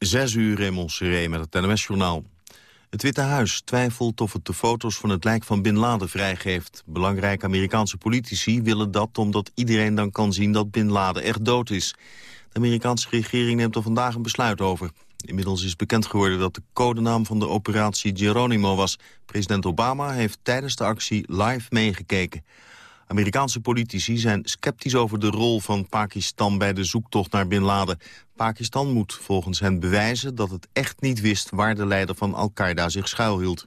Zes uur Montserrat met het NMS-journaal. Het Witte Huis twijfelt of het de foto's van het lijk van Bin Laden vrijgeeft. Belangrijke Amerikaanse politici willen dat omdat iedereen dan kan zien dat Bin Laden echt dood is. De Amerikaanse regering neemt er vandaag een besluit over. Inmiddels is bekend geworden dat de codenaam van de operatie Geronimo was. President Obama heeft tijdens de actie live meegekeken. Amerikaanse politici zijn sceptisch over de rol van Pakistan bij de zoektocht naar Bin Laden. Pakistan moet volgens hen bewijzen dat het echt niet wist waar de leider van Al-Qaeda zich schuilhield.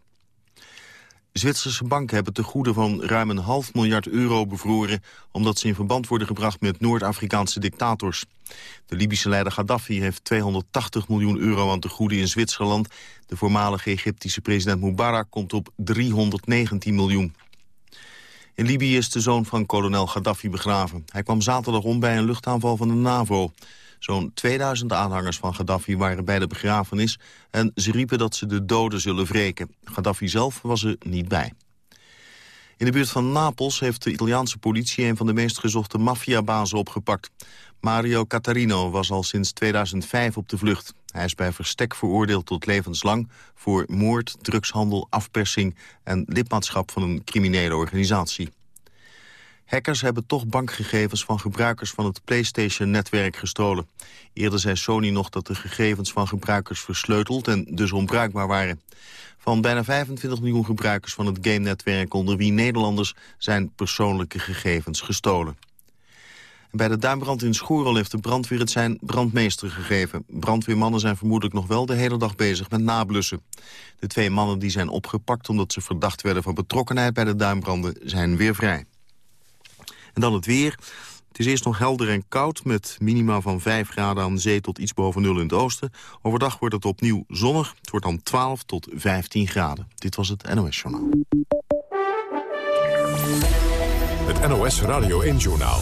Zwitserse banken hebben te goede van ruim een half miljard euro bevroren... omdat ze in verband worden gebracht met Noord-Afrikaanse dictators. De Libische leider Gaddafi heeft 280 miljoen euro aan te goede in Zwitserland. De voormalige Egyptische president Mubarak komt op 319 miljoen. In Libië is de zoon van kolonel Gaddafi begraven. Hij kwam zaterdag om bij een luchtaanval van de NAVO. Zo'n 2000 aanhangers van Gaddafi waren bij de begrafenis... en ze riepen dat ze de doden zullen wreken. Gaddafi zelf was er niet bij. In de buurt van Napels heeft de Italiaanse politie... een van de meest gezochte maffiabazen opgepakt. Mario Catarino was al sinds 2005 op de vlucht. Hij is bij verstek veroordeeld tot levenslang... voor moord, drugshandel, afpersing en lidmaatschap van een criminele organisatie. Hackers hebben toch bankgegevens van gebruikers van het PlayStation-netwerk gestolen. Eerder zei Sony nog dat de gegevens van gebruikers versleuteld en dus onbruikbaar waren. Van bijna 25 miljoen gebruikers van het game-netwerk onder wie Nederlanders zijn persoonlijke gegevens gestolen. Bij de duimbrand in Schoorl heeft de brandweer het zijn brandmeester gegeven. Brandweermannen zijn vermoedelijk nog wel de hele dag bezig met nablussen. De twee mannen die zijn opgepakt omdat ze verdacht werden van betrokkenheid bij de duimbranden zijn weer vrij. En dan het weer. Het is eerst nog helder en koud met minima van 5 graden aan zee tot iets boven nul in het oosten. Overdag wordt het opnieuw zonnig. Het wordt dan 12 tot 15 graden. Dit was het NOS Journaal. Het NOS Radio 1 Journaal.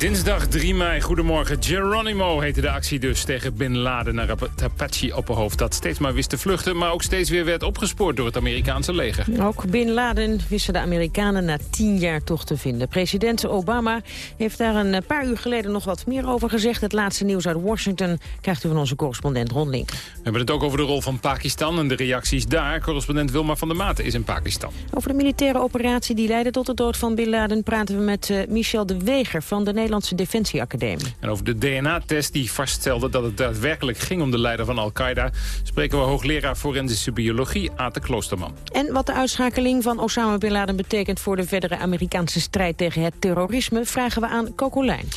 Dinsdag 3 mei, goedemorgen. Geronimo heette de actie dus tegen Bin Laden naar het Apache-opperhoofd... dat steeds maar wist te vluchten, maar ook steeds weer werd opgespoord door het Amerikaanse leger. Ook Bin Laden wisten de Amerikanen na tien jaar toch te vinden. President Obama heeft daar een paar uur geleden nog wat meer over gezegd. Het laatste nieuws uit Washington krijgt u van onze correspondent Ron Link. We hebben het ook over de rol van Pakistan en de reacties daar. Correspondent Wilma van der Maten is in Pakistan. Over de militaire operatie die leidde tot de dood van Bin Laden... praten we met uh, Michel de Weger van de Nederlandse Nederlandse Defensieacademie. En over de DNA-test die vaststelde dat het daadwerkelijk ging om de leider van Al-Qaeda... spreken we hoogleraar forensische biologie Ate Kloosterman. En wat de uitschakeling van Osama Bin Laden betekent... voor de verdere Amerikaanse strijd tegen het terrorisme... vragen we aan Kokolijn.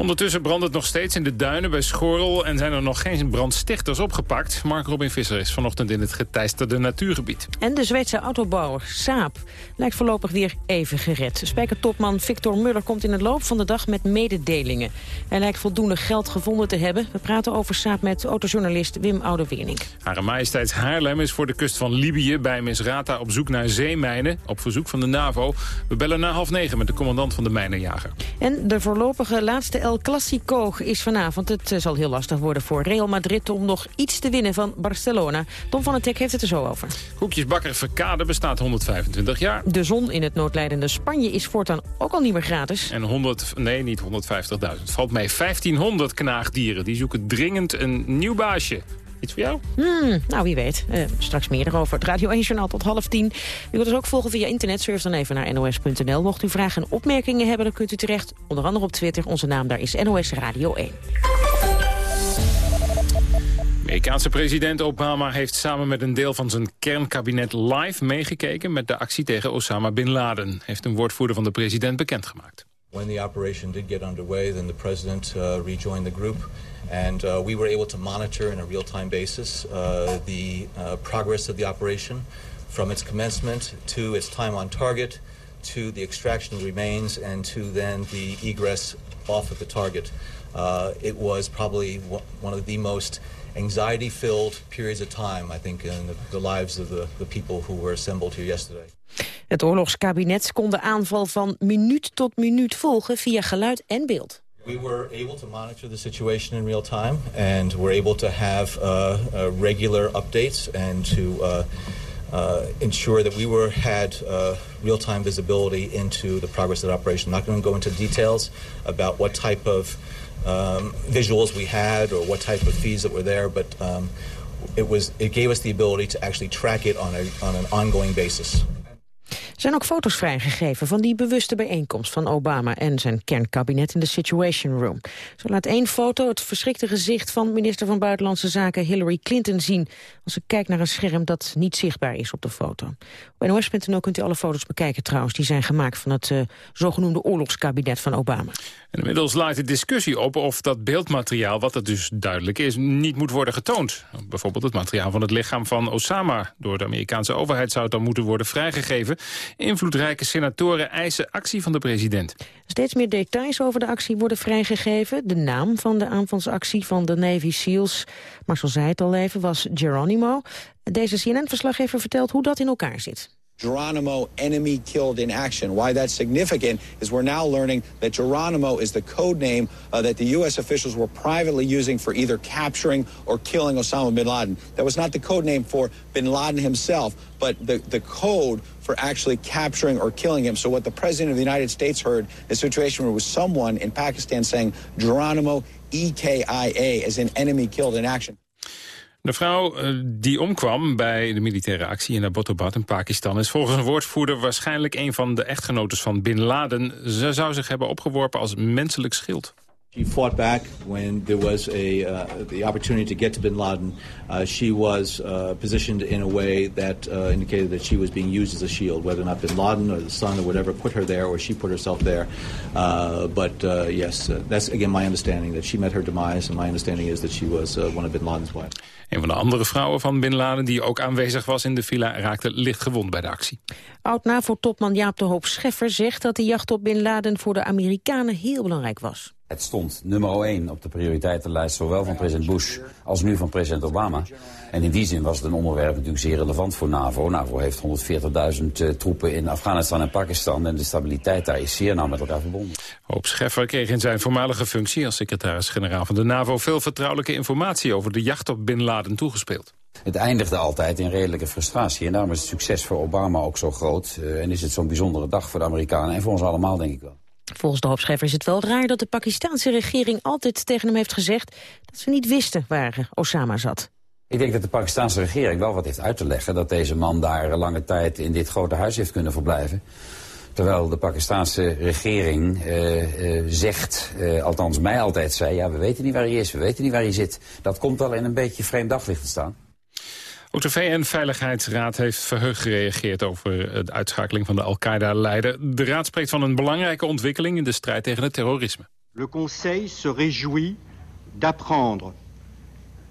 Ondertussen brandt het nog steeds in de duinen bij Schorrel... en zijn er nog geen brandstichters opgepakt. Mark Robin Visser is vanochtend in het geteisterde natuurgebied. En de Zweedse autobouwer Saab lijkt voorlopig weer even gered. Spijkertopman Victor Muller komt in het loop van de dag met mededelingen. Hij lijkt voldoende geld gevonden te hebben. We praten over Saab met autojournalist Wim Ouderwering. Hare majesteits Haarlem is voor de kust van Libië bij Misrata op zoek naar zeemijnen. Op verzoek van de NAVO. We bellen na half negen met de commandant van de mijnenjager. En de voorlopige laatste El Clasico is vanavond. Het eh, zal heel lastig worden voor Real Madrid om nog iets te winnen van Barcelona. Tom van het Tek heeft het er zo over. Koekjesbakker Verkade bestaat 125 jaar. De zon in het noordleidende Spanje is voortaan ook al niet meer gratis. En 100, nee niet 150.000, valt mee 1500 knaagdieren. Die zoeken dringend een nieuw baasje. Iets voor jou? Hmm, nou, wie weet. Uh, straks meer erover. Het Radio 1 Journaal tot half tien. U kunt ons ook volgen via internet. Surf dan even naar nos.nl. Mocht u vragen en opmerkingen hebben, dan kunt u terecht. Onder andere op Twitter. Onze naam daar is NOS Radio 1. Amerikaanse president Obama heeft samen met een deel van zijn kernkabinet live meegekeken met de actie tegen Osama Bin Laden, heeft een woordvoerder van de president bekendgemaakt. When the operation did get underway, then the president uh, rejoined the group. And uh, we were able to monitor in a real-time basis uh, the uh, progress of the operation from its commencement to its time on target to the extraction of remains and to then the egress off of the target. Uh, it was probably one of the most anxiety-filled periods of time, I think, in the, the lives of the, the people who were assembled here yesterday. Het oorlogskabinet kon de aanval van minuut tot minuut volgen via geluid en beeld. We were able to monitor the situation in real time, and we're able to have uh, uh, regular updates and to uh, uh, ensure that we were had uh, real-time visibility into the progress of the operation. I'm not going to go into details about what type of um, visuals we had or what type of feeds that were there, but um, it was it gave us the ability to actually track it on a on an ongoing basis. Er zijn ook foto's vrijgegeven van die bewuste bijeenkomst van Obama en zijn kernkabinet in de Situation Room. Zo laat één foto het verschrikte gezicht van minister van Buitenlandse Zaken Hillary Clinton zien als ze kijkt naar een scherm dat niet zichtbaar is op de foto. Op nos.nl kunt u alle foto's bekijken trouwens, die zijn gemaakt van het uh, zogenoemde oorlogskabinet van Obama. Inmiddels laait de discussie op of dat beeldmateriaal, wat het dus duidelijk is, niet moet worden getoond. Bijvoorbeeld het materiaal van het lichaam van Osama. Door de Amerikaanse overheid zou het dan moeten worden vrijgegeven. Invloedrijke senatoren eisen actie van de president. Steeds meer details over de actie worden vrijgegeven. De naam van de aanvalsactie van de Navy SEALs, Marcel zei het al even, was Geronimo. Deze CNN-verslaggever vertelt hoe dat in elkaar zit. Geronimo enemy killed in action. Why that's significant is we're now learning that Geronimo is the code name uh, that the U.S. officials were privately using for either capturing or killing Osama bin Laden. That was not the code name for bin Laden himself, but the, the code for actually capturing or killing him. So what the President of the United States heard is a situation where it was someone in Pakistan saying Geronimo EKIA as an enemy killed in action. De vrouw eh, die omkwam bij de militaire actie in Abbottabad in Pakistan... is volgens een woordvoerder waarschijnlijk een van de echtgenoten van Bin Laden. Ze zou zich hebben opgeworpen als menselijk schild. She fought back when there was a uh, the opportunity to get to Bin Laden. Uh, she was uh, positioned in a way that uh, indicated that she was being used as a shield, whether or not Bin Laden or the son or whatever put her there, or she put herself there. Uh, but uh, yes, that's again my understanding that she met her demise, and my understanding is that she was one of Bin Laden's wives. Een van de andere vrouwen van Bin Laden die ook aanwezig was in de villa raakte licht gewond bij de actie. Oud-NAVO-topman Jaap de Hoop Scheffer zegt dat de jacht op Bin Laden voor de Amerikanen heel belangrijk was. Het stond nummer 1 op de prioriteitenlijst, zowel van president Bush als nu van president Obama. En in die zin was het een onderwerp natuurlijk zeer relevant voor NAVO. NAVO heeft 140.000 uh, troepen in Afghanistan en Pakistan... en de stabiliteit daar is zeer nauw met elkaar verbonden. Hoop Scheffer kreeg in zijn voormalige functie als secretaris-generaal van de NAVO... veel vertrouwelijke informatie over de jacht op Bin Laden toegespeeld. Het eindigde altijd in redelijke frustratie. En daarom is het succes voor Obama ook zo groot. Uh, en is het zo'n bijzondere dag voor de Amerikanen en voor ons allemaal, denk ik wel. Volgens de hoopschrijver is het wel raar dat de Pakistanse regering altijd tegen hem heeft gezegd dat ze niet wisten waar Osama zat. Ik denk dat de Pakistanse regering wel wat heeft uit te leggen... dat deze man daar lange tijd in dit grote huis heeft kunnen verblijven. Terwijl de Pakistanse regering uh, uh, zegt, uh, althans mij altijd zei... ja, we weten niet waar hij is, we weten niet waar hij zit. Dat komt wel in een beetje vreemd daglicht te staan. Ook de VN-veiligheidsraad heeft verheugd gereageerd over de uitschakeling van de Al-Qaeda-leider. De raad spreekt van een belangrijke ontwikkeling in de strijd tegen het terrorisme. Le Conseil se réjouit d'apprendre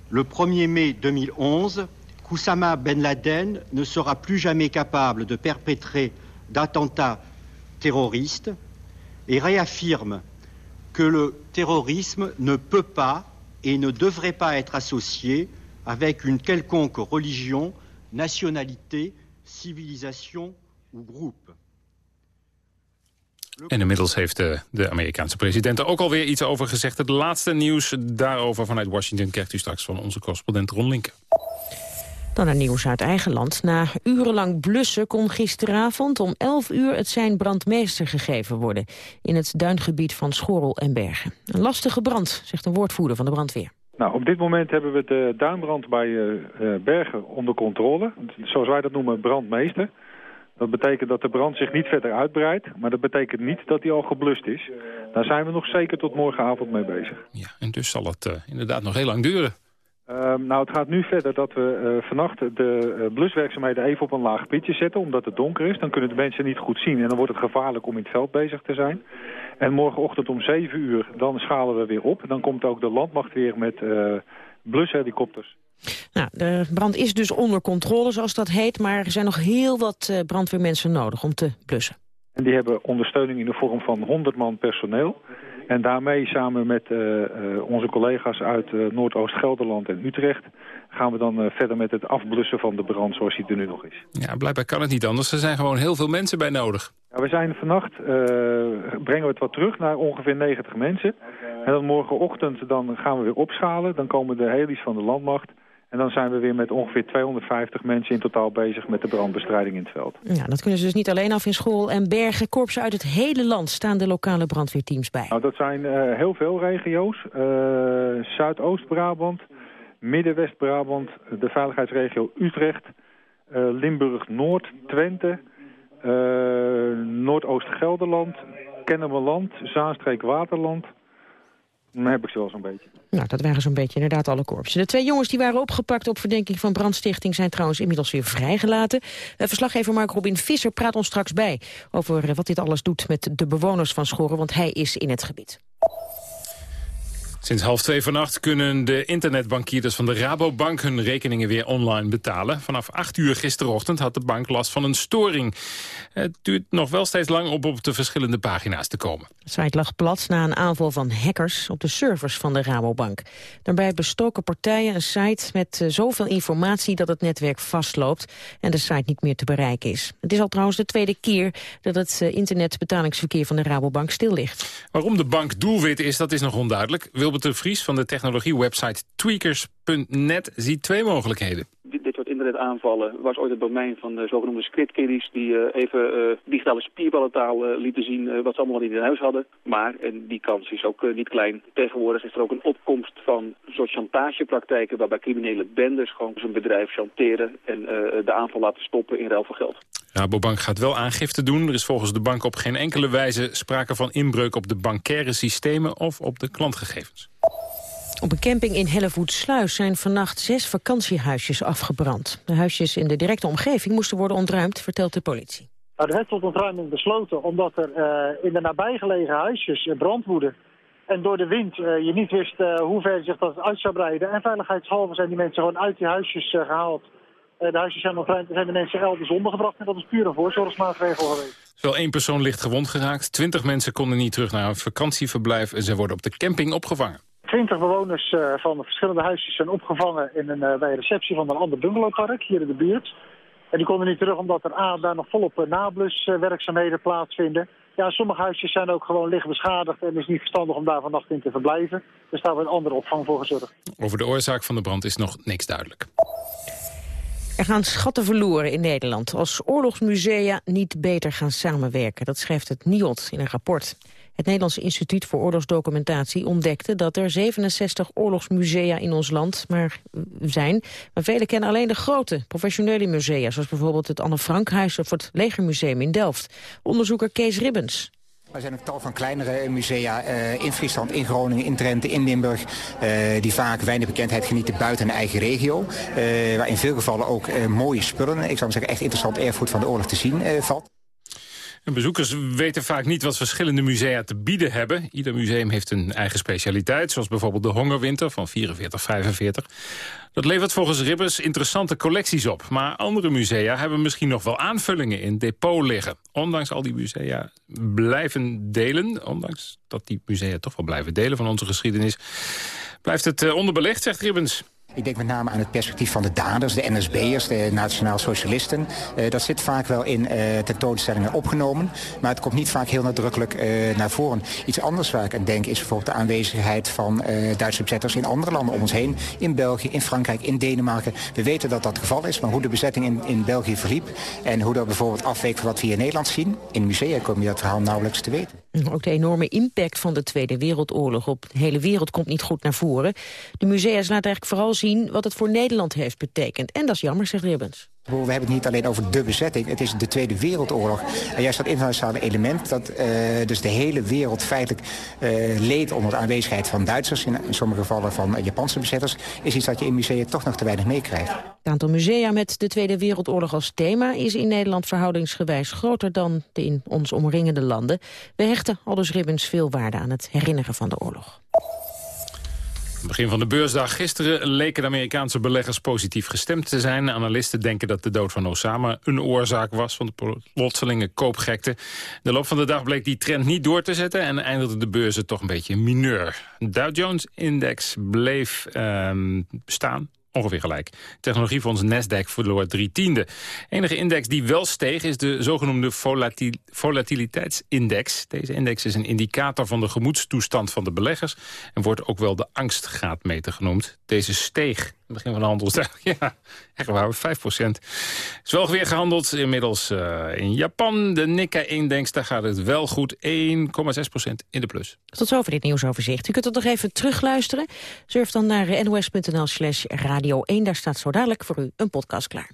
le 1er mai 2011 qu'Oussama Ben Laden ne sera plus jamais capable de perpétrer d'attentats terroristes et réaffirme que le terrorisme ne peut pas et ne devrait pas être associé avec une quelconque religion, nationalité, civilisation ou groupe. En inmiddels heeft de, de, Amerikaanse president er ook alweer iets over gezegd. Het laatste nieuws daarover vanuit Washington krijgt u straks van onze correspondent Ron Linken. Dan naar nieuws uit eigen land. Na urenlang blussen kon gisteravond om 11 uur het zijn brandmeester gegeven worden... in het duingebied van Schorrel en Bergen. Een lastige brand, zegt een woordvoerder van de brandweer. Nou, op dit moment hebben we de duinbrand bij uh, Bergen onder controle. Zoals wij dat noemen, brandmeester. Dat betekent dat de brand zich niet verder uitbreidt, maar dat betekent niet dat hij al geblust is. Daar zijn we nog zeker tot morgenavond mee bezig. Ja, en dus zal het uh, inderdaad nog heel lang duren. Uh, nou, het gaat nu verder dat we uh, vannacht de bluswerkzaamheden even op een laag pitje zetten, omdat het donker is. Dan kunnen de mensen niet goed zien en dan wordt het gevaarlijk om in het veld bezig te zijn. En morgenochtend om 7 uur, dan schalen we weer op. Dan komt ook de landmacht weer met uh, blushelikopters. Nou, de brand is dus onder controle, zoals dat heet. Maar er zijn nog heel wat uh, brandweermensen nodig om te blussen. En die hebben ondersteuning in de vorm van 100 man personeel. En daarmee samen met uh, uh, onze collega's uit uh, Noordoost-Gelderland en Utrecht... gaan we dan verder met het afblussen van de brand zoals die er nu nog is. Ja, blijkbaar kan het niet anders. Er zijn gewoon heel veel mensen bij nodig. Ja, we zijn vannacht, brengen we het wat terug naar ongeveer 90 mensen. En dan morgenochtend dan gaan we weer opschalen. Dan komen de heli's van de landmacht. En dan zijn we weer met ongeveer 250 mensen in totaal bezig met de brandbestrijding in het veld. Ja, dat kunnen ze dus niet alleen af in school en bergen. Korpsen uit het hele land staan de lokale brandweerteams bij. Nou, dat zijn uh, heel veel regio's. Uh, Zuidoost-Brabant, Midden-West-Brabant, de veiligheidsregio Utrecht, uh, Limburg-Noord, Twente, Noordoost-Gelderland, Kennemerland, Zaanstreek-Waterland... Dan heb ik ze zo'n beetje. Nou, dat waren zo'n beetje inderdaad alle korpsen. De twee jongens die waren opgepakt op verdenking van brandstichting... zijn trouwens inmiddels weer vrijgelaten. Uh, verslaggever Mark Robin Visser praat ons straks bij... over uh, wat dit alles doet met de bewoners van Schoren, want hij is in het gebied. Sinds half twee vannacht kunnen de internetbankierders van de Rabobank hun rekeningen weer online betalen. Vanaf acht uur gisterochtend had de bank last van een storing. Het duurt nog wel steeds lang om op de verschillende pagina's te komen. De site lag plat na een aanval van hackers op de servers van de Rabobank. Daarbij bestoken partijen een site met uh, zoveel informatie dat het netwerk vastloopt en de site niet meer te bereiken is. Het is al trouwens de tweede keer dat het uh, internetbetalingsverkeer van de Rabobank stil ligt. Waarom de bank doelwit is, dat is nog onduidelijk. De Vries van de technologiewebsite tweakers.net ziet twee mogelijkheden. Dit, soort internetaanvallen was ooit het domein van de zogenoemde scriptkiddies... die uh, even uh, digitale spierballentaal uh, lieten zien wat ze allemaal niet in huis hadden. Maar, en die kans is ook niet klein, tegenwoordig is er ook een opkomst van een soort chantagepraktijken... waarbij criminele bendes gewoon zijn bedrijf chanteren en de aanval laten stoppen in ruil voor geld. Rabobank gaat wel aangifte doen. Er is volgens de bank op geen enkele wijze sprake van inbreuk op de bankaire systemen of op de klantgegevens. Op een camping in Hellevoetsluis zijn vannacht zes vakantiehuisjes afgebrand. De huisjes in de directe omgeving moesten worden ontruimd, vertelt de politie. Nou, er werd tot ontruiming besloten omdat er uh, in de nabijgelegen huisjes uh, brand woedde. En door de wind uh, je niet wist hoe ver zich dat uit zou breiden. En veiligheidshalve zijn die mensen gewoon uit die huisjes gehaald. De huisjes zijn ontruimd en zijn de mensen elders ondergebracht. En dat is puur een voorzorgsmaatregel geweest. Wel één persoon licht gewond geraakt. Twintig mensen konden niet terug naar hun vakantieverblijf. En ze worden op de camping opgevangen. Twintig bewoners uh, van verschillende huisjes zijn opgevangen in een, uh, bij een receptie van een ander bungalowpark hier in de buurt. En die konden niet terug omdat er A, daar nog volop nabluswerkzaamheden plaatsvinden. Ja, sommige huisjes zijn ook gewoon licht beschadigd en het is niet verstandig om daar vannacht in te verblijven. Dus daar wordt een andere opvang voor gezorgd. Over de oorzaak van de brand is nog niks duidelijk. Er gaan schatten verloren in Nederland als oorlogsmusea niet beter gaan samenwerken. Dat schrijft het NIOD in een rapport. Het Nederlands Instituut voor Oorlogsdocumentatie ontdekte dat er 67 oorlogsmusea in ons land maar zijn. Maar velen kennen alleen de grote professionele musea, zoals bijvoorbeeld het Anne Frankhuis of het Legermuseum in Delft. Onderzoeker Kees Ribbens. Er zijn een tal van kleinere musea uh, in Friesland, in Groningen, in Drenthe, in Limburg... Uh, die vaak weinig bekendheid genieten buiten hun eigen regio. Uh, waar in veel gevallen ook mooie spullen, ik zou zeggen echt interessant erfgoed van de oorlog te zien valt. En bezoekers weten vaak niet wat verschillende musea te bieden hebben. Ieder museum heeft een eigen specialiteit, zoals bijvoorbeeld de Hongerwinter van 44-45. Dat levert volgens Ribbers interessante collecties op. Maar andere musea hebben misschien nog wel aanvullingen in depot liggen. Ondanks al die musea blijven delen, ondanks dat die musea toch wel blijven delen van onze geschiedenis, blijft het eh, onderbelegd, zegt Ribbens. Ik denk met name aan het perspectief van de daders, de NSB'ers, de Nationaal Socialisten. Uh, dat zit vaak wel in uh, tentoonstellingen opgenomen, maar het komt niet vaak heel nadrukkelijk uh, naar voren. Iets anders waar ik aan denk is bijvoorbeeld de aanwezigheid van Duitse bezetters in andere landen om ons heen. In België, in Frankrijk, in Denemarken. We weten dat dat het geval is, maar hoe de bezetting in, in België verliep... en hoe dat bijvoorbeeld afweek van wat we hier in Nederland zien... in musea kom je dat verhaal nauwelijks te weten. Ook de enorme impact van de Tweede Wereldoorlog op de hele wereld komt niet goed naar voren. De musea's laten eigenlijk vooral zien wat het voor Nederland heeft betekend. En dat is jammer, zegt Ribbens. We hebben het niet alleen over de bezetting, het is de Tweede Wereldoorlog. En juist dat internationale element, dat uh, dus de hele wereld feitelijk uh, leed onder de aanwezigheid van Duitsers, in, sommige gevallen van uh, Japanse bezetters, is iets dat je in musea toch nog te weinig meekrijgt. Het aantal musea met de Tweede Wereldoorlog als thema is in Nederland verhoudingsgewijs groter dan de in ons omringende landen. We hechten, aldus Ribbens, veel waarde aan het herinneren van de oorlog. Begin van de beursdag gisteren leken de Amerikaanse beleggers positief gestemd te zijn. Analisten denken dat de dood van Osama een oorzaak was van de plotselinge koopgekte. De loop van de dag bleek die trend niet door te zetten en eindigde de beurzen toch een beetje mineur. Dow Jones-index bleef um, staan ongeveer gelijk. Technologiefonds Nasdaq verloor drie tiende. enige index die wel steeg is de zogenoemde volatil volatiliteitsindex. Deze index is een indicator van de gemoedstoestand van de beleggers... en wordt ook wel de angstgraadmeter genoemd. Deze steeg begin van de handelsdag. Ja, echt waar, 5 procent. is wel weer gehandeld inmiddels uh, in Japan. De Nikkei-index, daar gaat het wel goed. 1,6 procent in de plus. Tot zover dit nieuwsoverzicht. U kunt het nog even terugluisteren. Surf dan naar nos.nl slash radio 1. Daar staat zo dadelijk voor u een podcast klaar.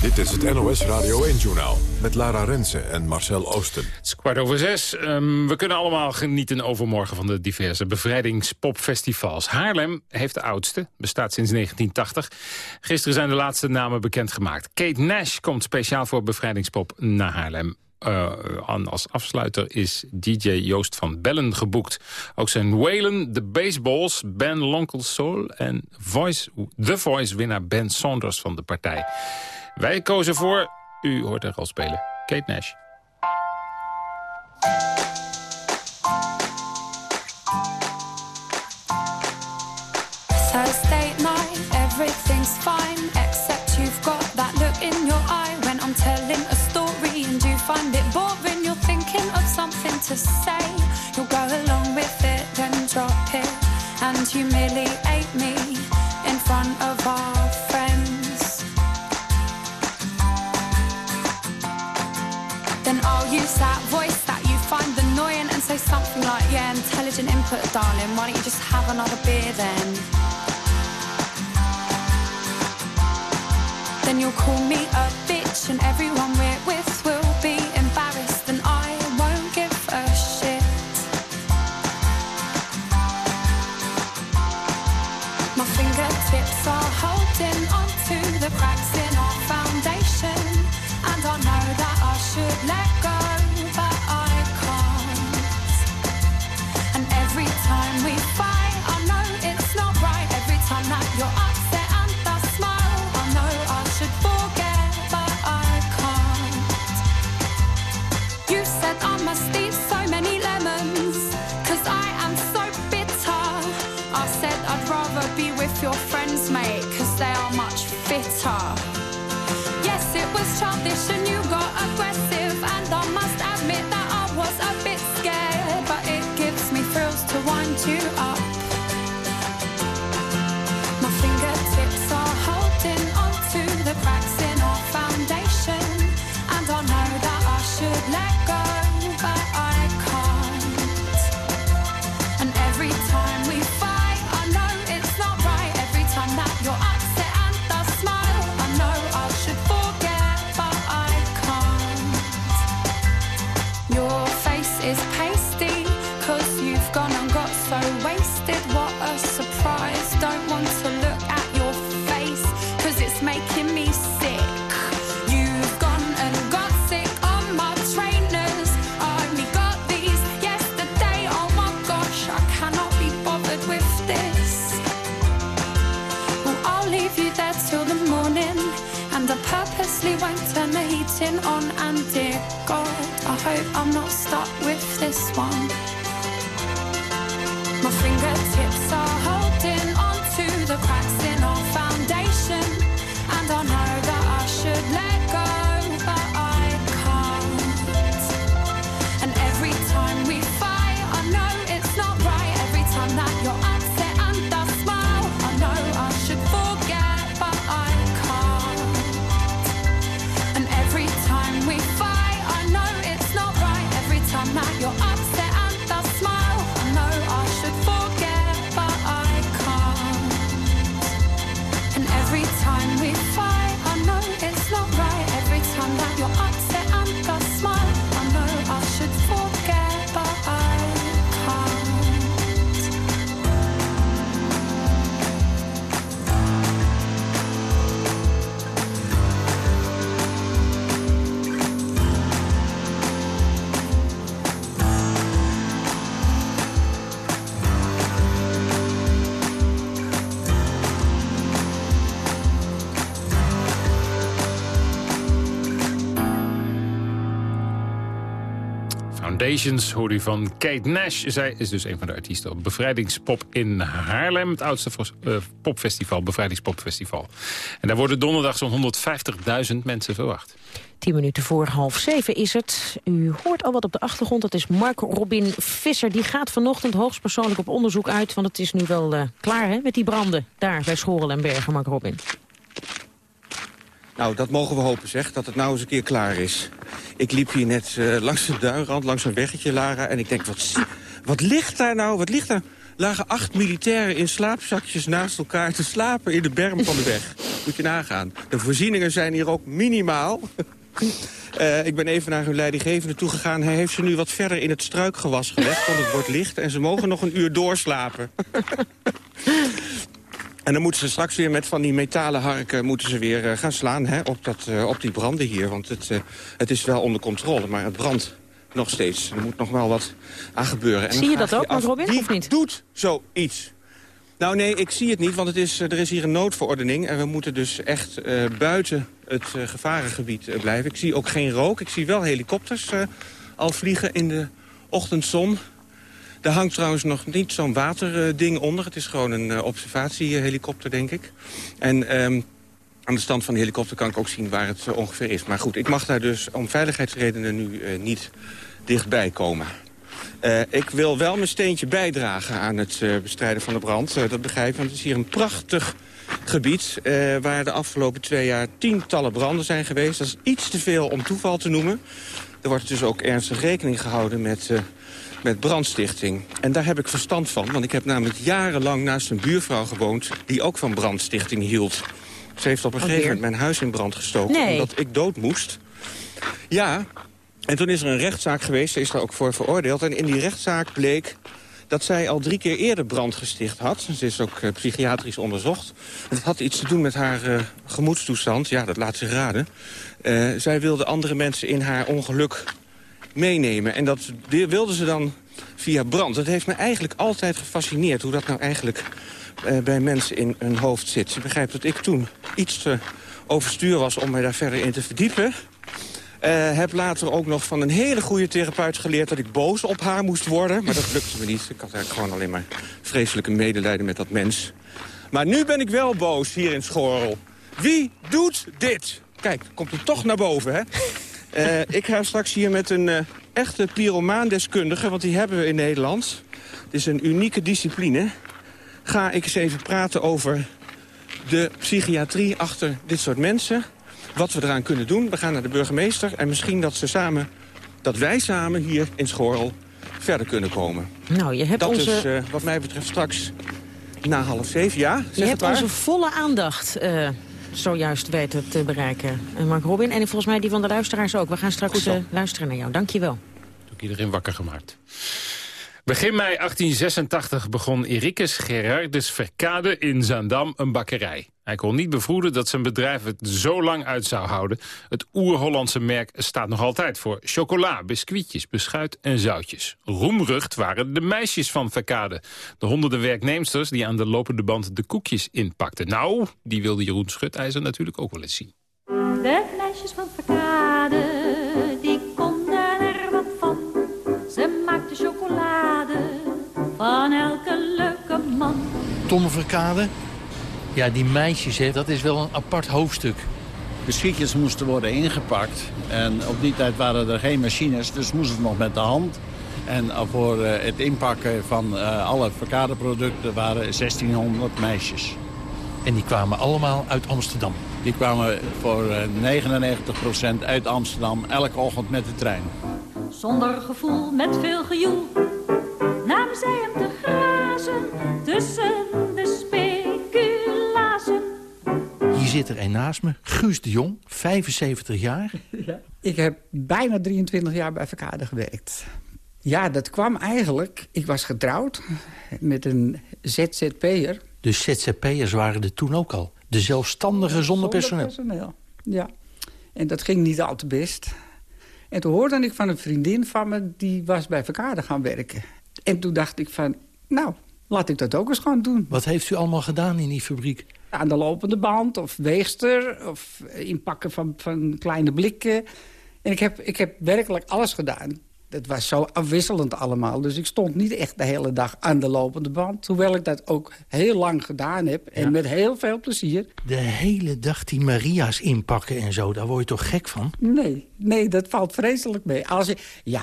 Dit is het NOS Radio 1-journaal met Lara Rensen en Marcel Oosten. Het is kwart over zes. Um, we kunnen allemaal genieten overmorgen van de diverse bevrijdingspopfestivals. Haarlem heeft de oudste, bestaat sinds 1980. Gisteren zijn de laatste namen bekendgemaakt. Kate Nash komt speciaal voor bevrijdingspop naar Haarlem. Uh, als afsluiter is DJ Joost van Bellen geboekt. Ook zijn Whalen, The Baseballs, Ben Lonkel Soul... en Voice, The Voice-winnaar Ben Saunders van de partij. Wij kozen voor, u hoort er al spelen, Kate Nash. Thursday everything's fine to say. You'll go along with it, then drop it And humiliate me in front of our friends. Then I'll use that voice that you find annoying And say something like, yeah, intelligent input, darling. Why don't you just have another beer then? Then you'll call me a bitch And everyone we're with will our foundation. And I know that I should let go But I can't. And every time we fight I know it's not right. Every time that you're upset and I smile I know I should forget But I can't. You said I must eat so many lemons Cause I am so bitter. I said I'd rather be with your friends, to wind Foundations hoorde u van Kate Nash. Zij is dus een van de artiesten op Bevrijdingspop in Haarlem. Het oudste uh, popfestival, Bevrijdingspopfestival. En daar worden donderdag zo'n 150.000 mensen verwacht. Tien minuten voor half zeven is het. U hoort al wat op de achtergrond. Dat is Mark Robin Visser. Die gaat vanochtend hoogstpersoonlijk op onderzoek uit. Want het is nu wel uh, klaar hè, met die branden. Daar bij Schorel en Bergen, Mark Robin. Nou, dat mogen we hopen, zeg, dat het nou eens een keer klaar is. Ik liep hier net uh, langs de duinrand, langs een weggetje, Lara... en ik denk, wat, wat ligt daar nou, wat ligt daar? Lagen acht militairen in slaapzakjes naast elkaar te slapen in de berm van de weg. Moet je nagaan. De voorzieningen zijn hier ook minimaal. Uh, ik ben even naar hun leidinggevende toegegaan. Hij heeft ze nu wat verder in het struikgewas gelegd, want het wordt licht... en ze mogen nog een uur doorslapen. En dan moeten ze straks weer met van die metalen harken moeten ze weer uh, gaan slaan hè, op, dat, uh, op die branden hier. Want het, uh, het is wel onder controle, maar het brandt nog steeds. Er moet nog wel wat aan gebeuren. En zie je dat ook, af, Robin, of niet? doet zoiets? Nou nee, ik zie het niet, want het is, er is hier een noodverordening... en we moeten dus echt buiten het gevarengebied blijven. Ik zie ook geen rook. Ik zie wel helikopters al vliegen in de ochtendzon. Er hangt trouwens nog niet zo'n waterding onder. Het is gewoon een uh, observatiehelikopter, denk ik. En um, aan de stand van de helikopter kan ik ook zien waar het uh, ongeveer is. Maar goed, ik mag daar dus om veiligheidsredenen nu uh, niet dichtbij komen. ik wil wel mijn steentje bijdragen aan het bestrijden van de brand. dat begrijp ik, want het is hier een prachtig gebied... waar de afgelopen twee jaar tientallen branden zijn geweest. Dat is iets te veel om toeval te noemen. Er wordt dus ook ernstig rekening gehouden met met brandstichting. En daar heb ik verstand van, want ik heb namelijk jarenlang naast een buurvrouw gewoond... die ook van brandstichting hield. Ze heeft op een gegeven moment mijn huis in brand gestoken... Nee. omdat ik dood moest. Ja, en toen is er een rechtszaak geweest, ze is daar ook voor veroordeeld... en in die rechtszaak bleek dat zij al drie keer eerder brand gesticht had. Ze is ook uh, psychiatrisch onderzocht. Dat had iets te doen met haar uh, gemoedstoestand. Ja, dat laat zich raden. Uh, zij wilde andere mensen in haar ongeluk meenemen. En dat wilden ze dan via brand. Dat heeft me eigenlijk altijd gefascineerd hoe dat nou eigenlijk uh, bij mensen in hun hoofd zit. Je begrijpt dat ik toen iets te overstuur was om mij daar verder in te verdiepen. Uh, heb later ook nog van een hele goede therapeut geleerd... dat ik boos op haar moest worden, maar dat lukte me niet. Ik had eigenlijk gewoon alleen maar vreselijke medelijden met dat mens. Maar nu ben ik wel boos hier in Schorel. Wie doet dit? Kijk, komt er toch naar boven, hè? Uh, ik ga straks hier met een uh, echte pyromaandeskundige, want die hebben we in Nederland. Het is een unieke discipline. Ga ik eens even praten over de psychiatrie achter dit soort mensen. Wat we eraan kunnen doen. We gaan naar de burgemeester en misschien dat, ze samen, dat wij samen hier in Schorl verder kunnen komen. Nou, je hebt dat onze... is uh, wat mij betreft straks na half zeven, ja. Je hebt onze volle aandacht zojuist weten te bereiken. Mark Robin en volgens mij die van de luisteraars ook. We gaan straks uh, luisteren naar jou. Dank je wel. Ook iedereen wakker gemaakt. Begin mei 1886 begon Ericus Gerardus Verkade in Zaandam een bakkerij. Hij kon niet bevroeden dat zijn bedrijf het zo lang uit zou houden. Het oer-Hollandse merk staat nog altijd voor chocola, biscuitjes, beschuit en zoutjes. Roemrucht waren de meisjes van Verkade. De honderden werknemsters die aan de lopende band de koekjes inpakten. Nou, die wilde Jeroen Schutijzer natuurlijk ook wel eens zien. De meisjes van Verkade, Tom Verkade, ja, die meisjes, hè, dat is wel een apart hoofdstuk. De schietjes moesten worden ingepakt. En op die tijd waren er geen machines, dus moesten ze nog met de hand. En voor het inpakken van uh, alle verkaderproducten waren 1600 meisjes. En die kwamen allemaal uit Amsterdam? Die kwamen voor 99% uit Amsterdam, elke ochtend met de trein. Zonder gevoel, met veel gejoel, namen zij hem te grazen tussen de speculazen. Hier zit er een naast me, Guus de Jong, 75 jaar. Ja, ik heb bijna 23 jaar bij Verkade gewerkt. Ja, dat kwam eigenlijk... Ik was getrouwd met een ZZP'er. De ZZP'ers waren er toen ook al. De zelfstandige zonder personeel. personeel. Ja. En dat ging niet al te best. En toen hoorde ik van een vriendin van me... die was bij Verkade gaan werken. En toen dacht ik van... nou, laat ik dat ook eens gewoon doen. Wat heeft u allemaal gedaan in die fabriek? Aan de lopende band of weegster... of inpakken van, van kleine blikken. En ik heb, ik heb werkelijk alles gedaan. Dat was zo afwisselend allemaal. Dus ik stond niet echt de hele dag aan de lopende band. Hoewel ik dat ook heel lang gedaan heb. En met heel veel plezier. De hele dag die Maria's inpakken en zo, daar word je toch gek van? Nee, nee, dat valt vreselijk mee. Als je, ja,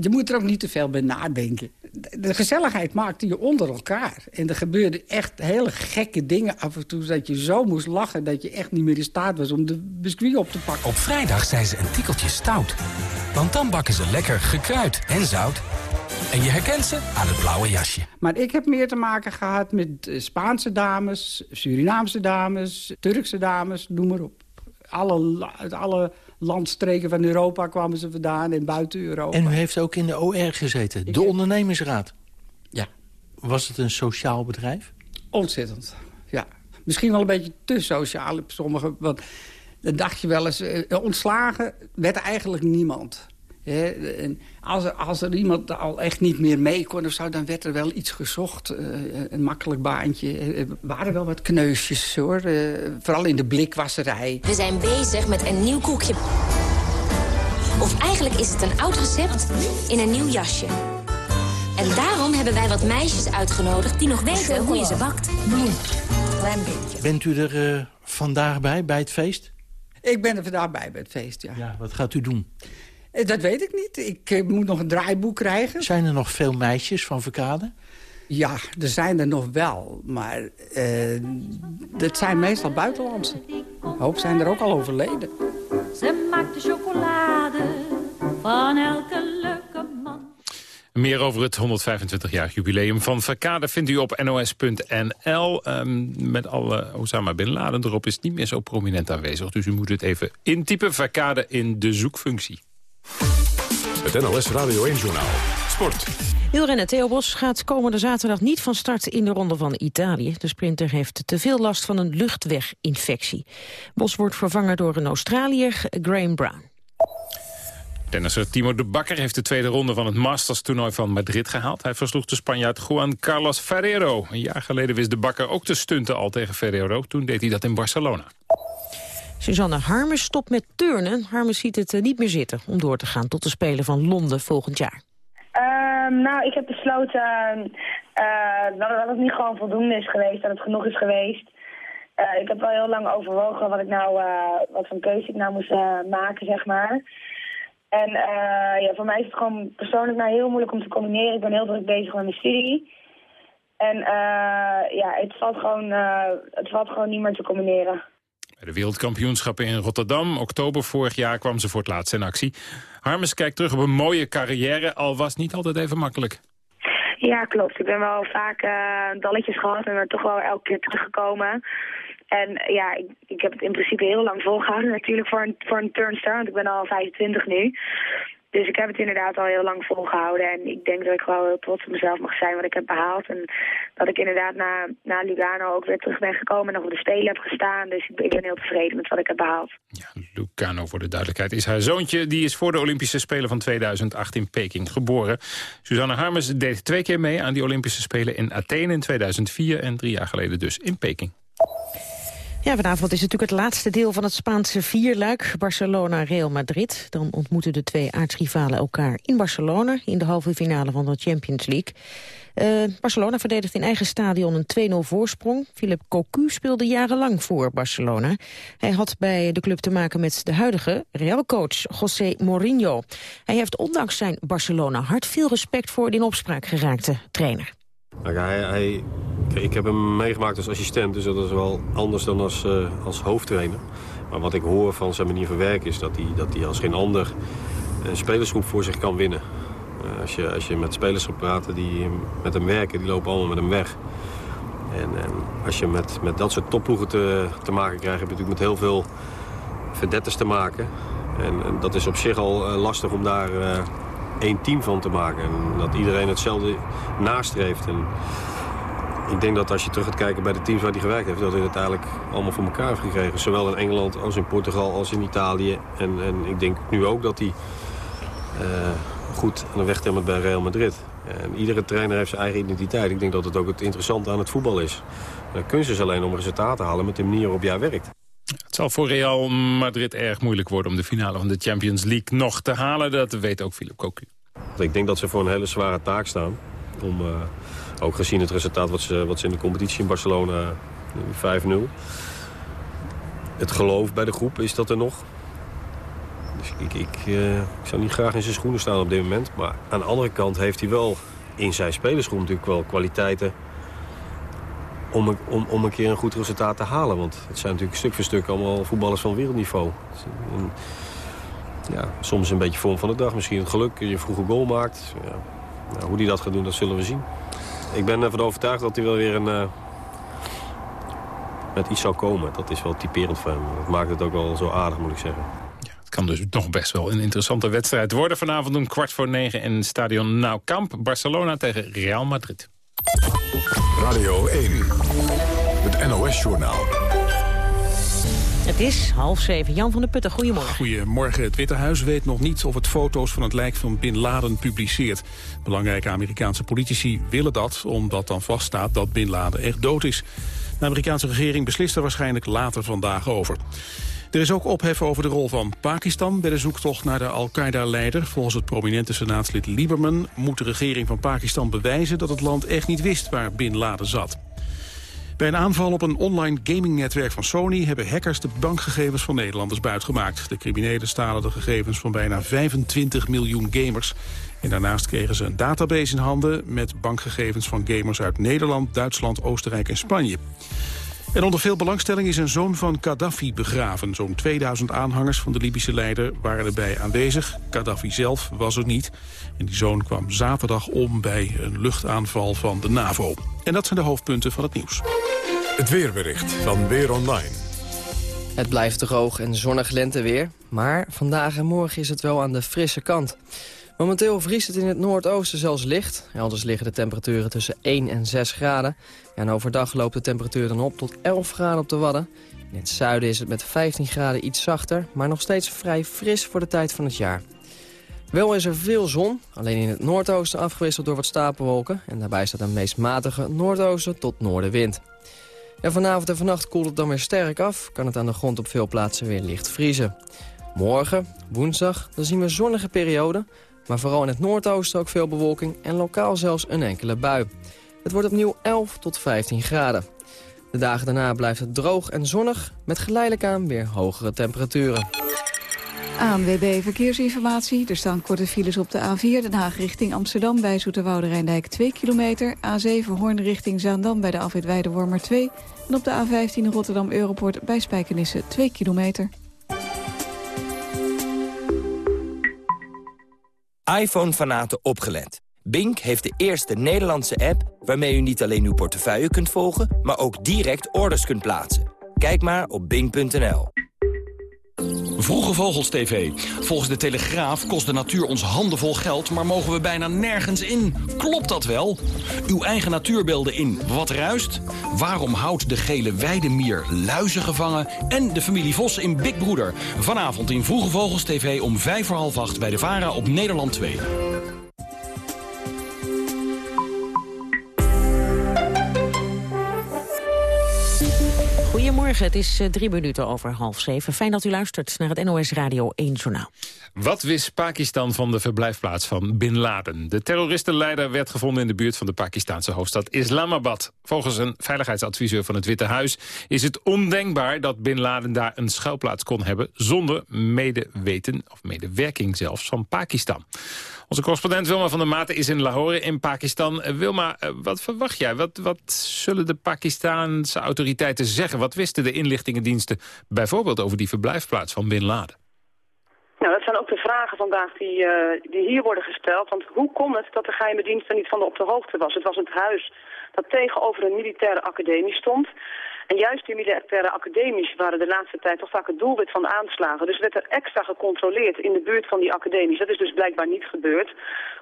je moet er ook niet te veel bij nadenken. De, gezelligheid maakte je onder elkaar. En er gebeurden echt hele gekke dingen af en toe... dat je zo moest lachen dat je echt niet meer in staat was om de biscuit op te pakken. Op vrijdag zijn ze een tikkeltje stout. Want dan bakken ze lekker gekruid en zout. En je herkent ze aan het blauwe jasje. Maar ik heb meer te maken gehad met eh, Spaanse dames... Surinaamse dames, Turkse dames, noem maar op. Alle, alle landstreken van Europa kwamen ze vandaan en buiten Europa. En u heeft ook in de OR gezeten, de ondernemersraad. Ja. Was het een sociaal bedrijf? Ontzettend, ja. Misschien wel een beetje te sociaal op sommige... Want dan dacht je wel eens, eh, ontslagen werd eigenlijk niemand. Hè, en als, er, als er iemand al echt niet meer mee kon of zo... dan werd er wel iets gezocht, eh, een makkelijk baantje. Er waren wel wat kneusjes, hoor. eh, vooral in de blikwasserij. We zijn bezig met een nieuw koekje. Of eigenlijk is het een oud recept in een nieuw jasje. En daarom hebben wij wat meisjes uitgenodigd die nog weten hoe je ze bakt. Klein beetje. Bent u er eh, vandaag bij, bij het feest? Ik ben er vandaag bij bij het feest, ja. Ja, wat gaat u doen? Eh, Dat weet ik niet. Ik eh, moet nog een draaiboek krijgen. Zijn er nog veel meisjes van Verkade? Ja, er zijn er nog wel, maar eh dat zijn meestal buitenlandse. Een hoop zijn er ook al overleden. Ze maakt de chocolade van elke leuke man. Meer over het 125-jarig jubileum van Verkade vindt u op nos.nl. Ehm, met alle Osama Bin Laden erop is het niet meer zo prominent aanwezig. Dus u moet het even intypen. Verkade in de zoekfunctie. Het NOS Radio 1-journaal. Sport. Wielrenner Theo Bos gaat komende zaterdag niet van start in de ronde van Italië. De sprinter heeft te veel last van een luchtweginfectie. Bos wordt vervangen door een Australiër, Graham Brown. Tennisser Timo de Bakker heeft de tweede ronde van het Masters-toernooi van Madrid gehaald. Hij versloeg de Spanjaard Juan Carlos Ferrero. Een jaar geleden wist de Bakker ook te stunten al tegen Ferrero. Toen deed hij dat in Barcelona. Suzanne Harmes stopt met turnen. Harmes ziet het eh, niet meer zitten om door te gaan tot de Spelen van Londen volgend jaar. Ehm, nou, ik heb besloten eh, dat, het niet gewoon voldoende is geweest, dat het genoeg is geweest. Eh, ik heb wel heel lang overwogen wat ik nou, wat voor keuze ik nou moest maken, zeg maar. En ja, voor mij is het gewoon persoonlijk nou heel moeilijk om te combineren. Ik ben heel druk bezig met mijn studie. En ja, het valt, gewoon, het valt gewoon niet meer te combineren. De wereldkampioenschappen in Rotterdam, oktober vorig jaar, kwam ze voor het laatst in actie. Harmes kijkt terug op een mooie carrière, al was niet altijd even makkelijk. Ja, klopt. Ik ben wel vaak eh, dalletjes gehad en toch wel elke keer teruggekomen. En ja, ik, ik heb het in principe heel lang volgehouden natuurlijk voor een, voor een turnster, want ik ben al 25 nu. Dus ik heb het inderdaad al heel lang volgehouden en ik denk dat ik wel heel trots op mezelf mag zijn wat ik heb behaald. En dat ik inderdaad na, na Lugano ook weer terug ben gekomen en nog op de Spelen heb gestaan. Dus ik ben, heel tevreden met wat ik heb behaald. Lucano, voor de duidelijkheid, is haar zoontje. Die is voor de Olympische Spelen van 2008 in Peking geboren. Suzanne Harmes deed twee keer mee aan die Olympische Spelen in Athene in 2004... en drie jaar geleden dus in Peking. Ja, vanavond is natuurlijk het laatste deel van het Spaanse vierluik. Barcelona-Real Madrid. Dan ontmoeten de twee aardsrivalen elkaar in Barcelona... in de halve finale van de Champions League. Eh, Barcelona verdedigt in eigen stadion een 2-0 voorsprong. Philip Cocu speelde jarenlang voor Barcelona. Hij had bij de club te maken met de huidige Real-coach José Mourinho. Hij heeft ondanks zijn Barcelona-hart veel respect voor de in opspraak geraakte trainer. Hij, ik heb hem meegemaakt als assistent, dus dat is wel anders dan als, eh, als hoofdtrainer. Maar wat ik hoor van zijn manier van werken is dat hij, dat hij als geen ander een spelersgroep voor zich kan winnen. Eh, als, je, als je met spelers gaat praten die met hem werken, die lopen allemaal met hem weg. En, en als je met, met dat soort topploegen te, te maken krijgt, heb je natuurlijk met heel veel verdetters te maken. En, en dat is op zich al eh, lastig om daar eh, één team van te maken. En dat iedereen hetzelfde nastreeft. En ik denk dat als je terug gaat kijken bij de teams waar hij gewerkt heeft... dat hij het eigenlijk allemaal voor elkaar heeft gekregen. Zowel in Engeland als in Portugal als in Italië. En, en ik denk nu ook dat hij eh, goed aan de weg timmert bij Real Madrid. En iedere trainer heeft zijn eigen identiteit. Ik denk dat het ook het interessante aan het voetbal is. De kunst is alleen om resultaten te halen met de manier waarop jij werkt. Het zal voor Real Madrid erg moeilijk worden om de finale van de Champions League nog te halen. Dat weet ook Philip Cocu. Ik denk dat ze voor een hele zware taak staan. Om, ook gezien het resultaat wat ze, wat ze in de competitie in Barcelona 5-0. Het geloof bij de groep is dat er nog. Dus ik, ik, ik zou niet graag in zijn schoenen staan op dit moment. Maar aan de andere kant heeft hij wel in zijn spelersgroep natuurlijk wel kwaliteiten om, om, om een keer een goed resultaat te halen. Want het zijn natuurlijk stuk voor stuk allemaal voetballers van wereldniveau. Ja, soms een beetje vorm van de dag. Misschien het geluk, je vroege goal maakt. Ja. Nou, hoe hij dat gaat doen, dat zullen we zien. Ik ben ervan overtuigd dat hij wel weer een, uh, met iets zou komen. Dat is wel typerend voor hem. Dat maakt het ook wel zo aardig, moet ik zeggen. Ja, het kan dus nog best wel een interessante wedstrijd worden. Vanavond om kwart voor negen in stadion Nou Camp. Barcelona tegen Real Madrid. Radio 1, het NOS-journaal. Het is half zeven. Jan van der Putten, goedemorgen. Goedemorgen. Het Witte Huis weet nog niet of het foto's van het lijk van Bin Laden publiceert. Belangrijke Amerikaanse politici willen dat, omdat dan vaststaat dat Bin Laden echt dood is. De Amerikaanse regering beslist er waarschijnlijk later vandaag over. Er is ook ophef over de rol van Pakistan bij de zoektocht naar de Al-Qaeda-leider. Volgens het prominente senaatslid Lieberman moet de regering van Pakistan bewijzen dat het land echt niet wist waar Bin Laden zat. Bij een aanval op een online gamingnetwerk van Sony... hebben hackers de bankgegevens van Nederlanders buitgemaakt. De criminelen stalen de gegevens van bijna 25 miljoen gamers. En daarnaast kregen ze een database in handen... met bankgegevens van gamers uit Nederland, Duitsland, Oostenrijk en Spanje. En onder veel belangstelling is een zoon van Gaddafi begraven. Zo'n 2000 aanhangers van de Libische leider waren erbij aanwezig. Gaddafi zelf was er niet. En die zoon kwam zaterdag om bij een luchtaanval van de NAVO. En dat zijn de hoofdpunten van het nieuws. Het weerbericht van Weer Online. Het blijft droog en zonnig lenteweer. Maar vandaag en morgen is het wel aan de frisse kant. Momenteel vriest het in het noordoosten zelfs licht. Elders liggen de temperaturen tussen 1 en 6 graden. en overdag loopt de temperatuur dan op tot 11 graden op de Wadden. In het zuiden is het met 15 graden iets zachter... maar nog steeds vrij fris voor de tijd van het jaar. Wel is er veel zon, alleen in het noordoosten afgewisseld door wat stapelwolken... en daarbij staat een meest matige noordoosten tot noordenwind. En vanavond en vannacht koelt het dan weer sterk af... kan het aan de grond op veel plaatsen weer licht vriezen. Morgen, woensdag, dan zien we zonnige perioden... Maar vooral in het noordoosten ook veel bewolking en lokaal zelfs een enkele bui. Het wordt opnieuw 11 tot 15 graden. De dagen daarna blijft het droog en zonnig, met geleidelijk aan weer hogere temperaturen. ANWB Verkeersinformatie. Er staan korte files op de A4 Den Haag richting Amsterdam... bij Zoeterwoude Rijndijk 2 kilometer. A7 Hoorn richting Zaandam bij de afwit Weidewormer 2. En op de A15 Rotterdam Europort bij Spijkenisse 2 kilometer. iPhone-fanaten opgelet. Bink heeft de eerste Nederlandse app waarmee u niet alleen uw portefeuille kunt volgen... maar ook direct orders kunt plaatsen. Kijk maar op bink.nl. Vroege Vogels TV. Volgens de Telegraaf kost de natuur ons handenvol geld... maar mogen we bijna nergens in. Klopt dat wel? Uw eigen natuurbeelden in Wat Ruist? Waarom houdt de gele weidemier luizen gevangen? En de familie Vos in Big Broeder. Vanavond in Vroege Vogels TV om vijf voor half acht... bij de VARA op Nederland 2. Goedemorgen, het is eh, drie minuten over half zeven. Fijn dat u luistert naar het NOS Radio 1 Journaal. Wat wist Pakistan van de verblijfplaats van Bin Laden? De terroristenleider werd gevonden in de buurt van de Pakistanse hoofdstad Islamabad. Volgens een veiligheidsadviseur van het Witte Huis is het ondenkbaar dat Bin Laden daar een schuilplaats kon hebben zonder medeweten of medewerking zelfs van Pakistan. Onze correspondent Wilma van der Maten is in Lahore in Pakistan. Eh, Wilma, eh, wat verwacht jij? Wat, wat zullen de Pakistanse autoriteiten zeggen? Wat wisten de inlichtingendiensten bijvoorbeeld over die verblijfplaats van Bin Laden? Nou, dat zijn ook de vragen vandaag die, uh, die hier worden gesteld. Want hoe kon het dat de geheime dienst er niet van op de hoogte was? Het was het huis dat tegenover een militaire academie stond. En juist die militaire academies waren de laatste tijd toch vaak het doelwit van aanslagen. Dus werd er extra gecontroleerd in de buurt van die academies. Dat is dus blijkbaar niet gebeurd.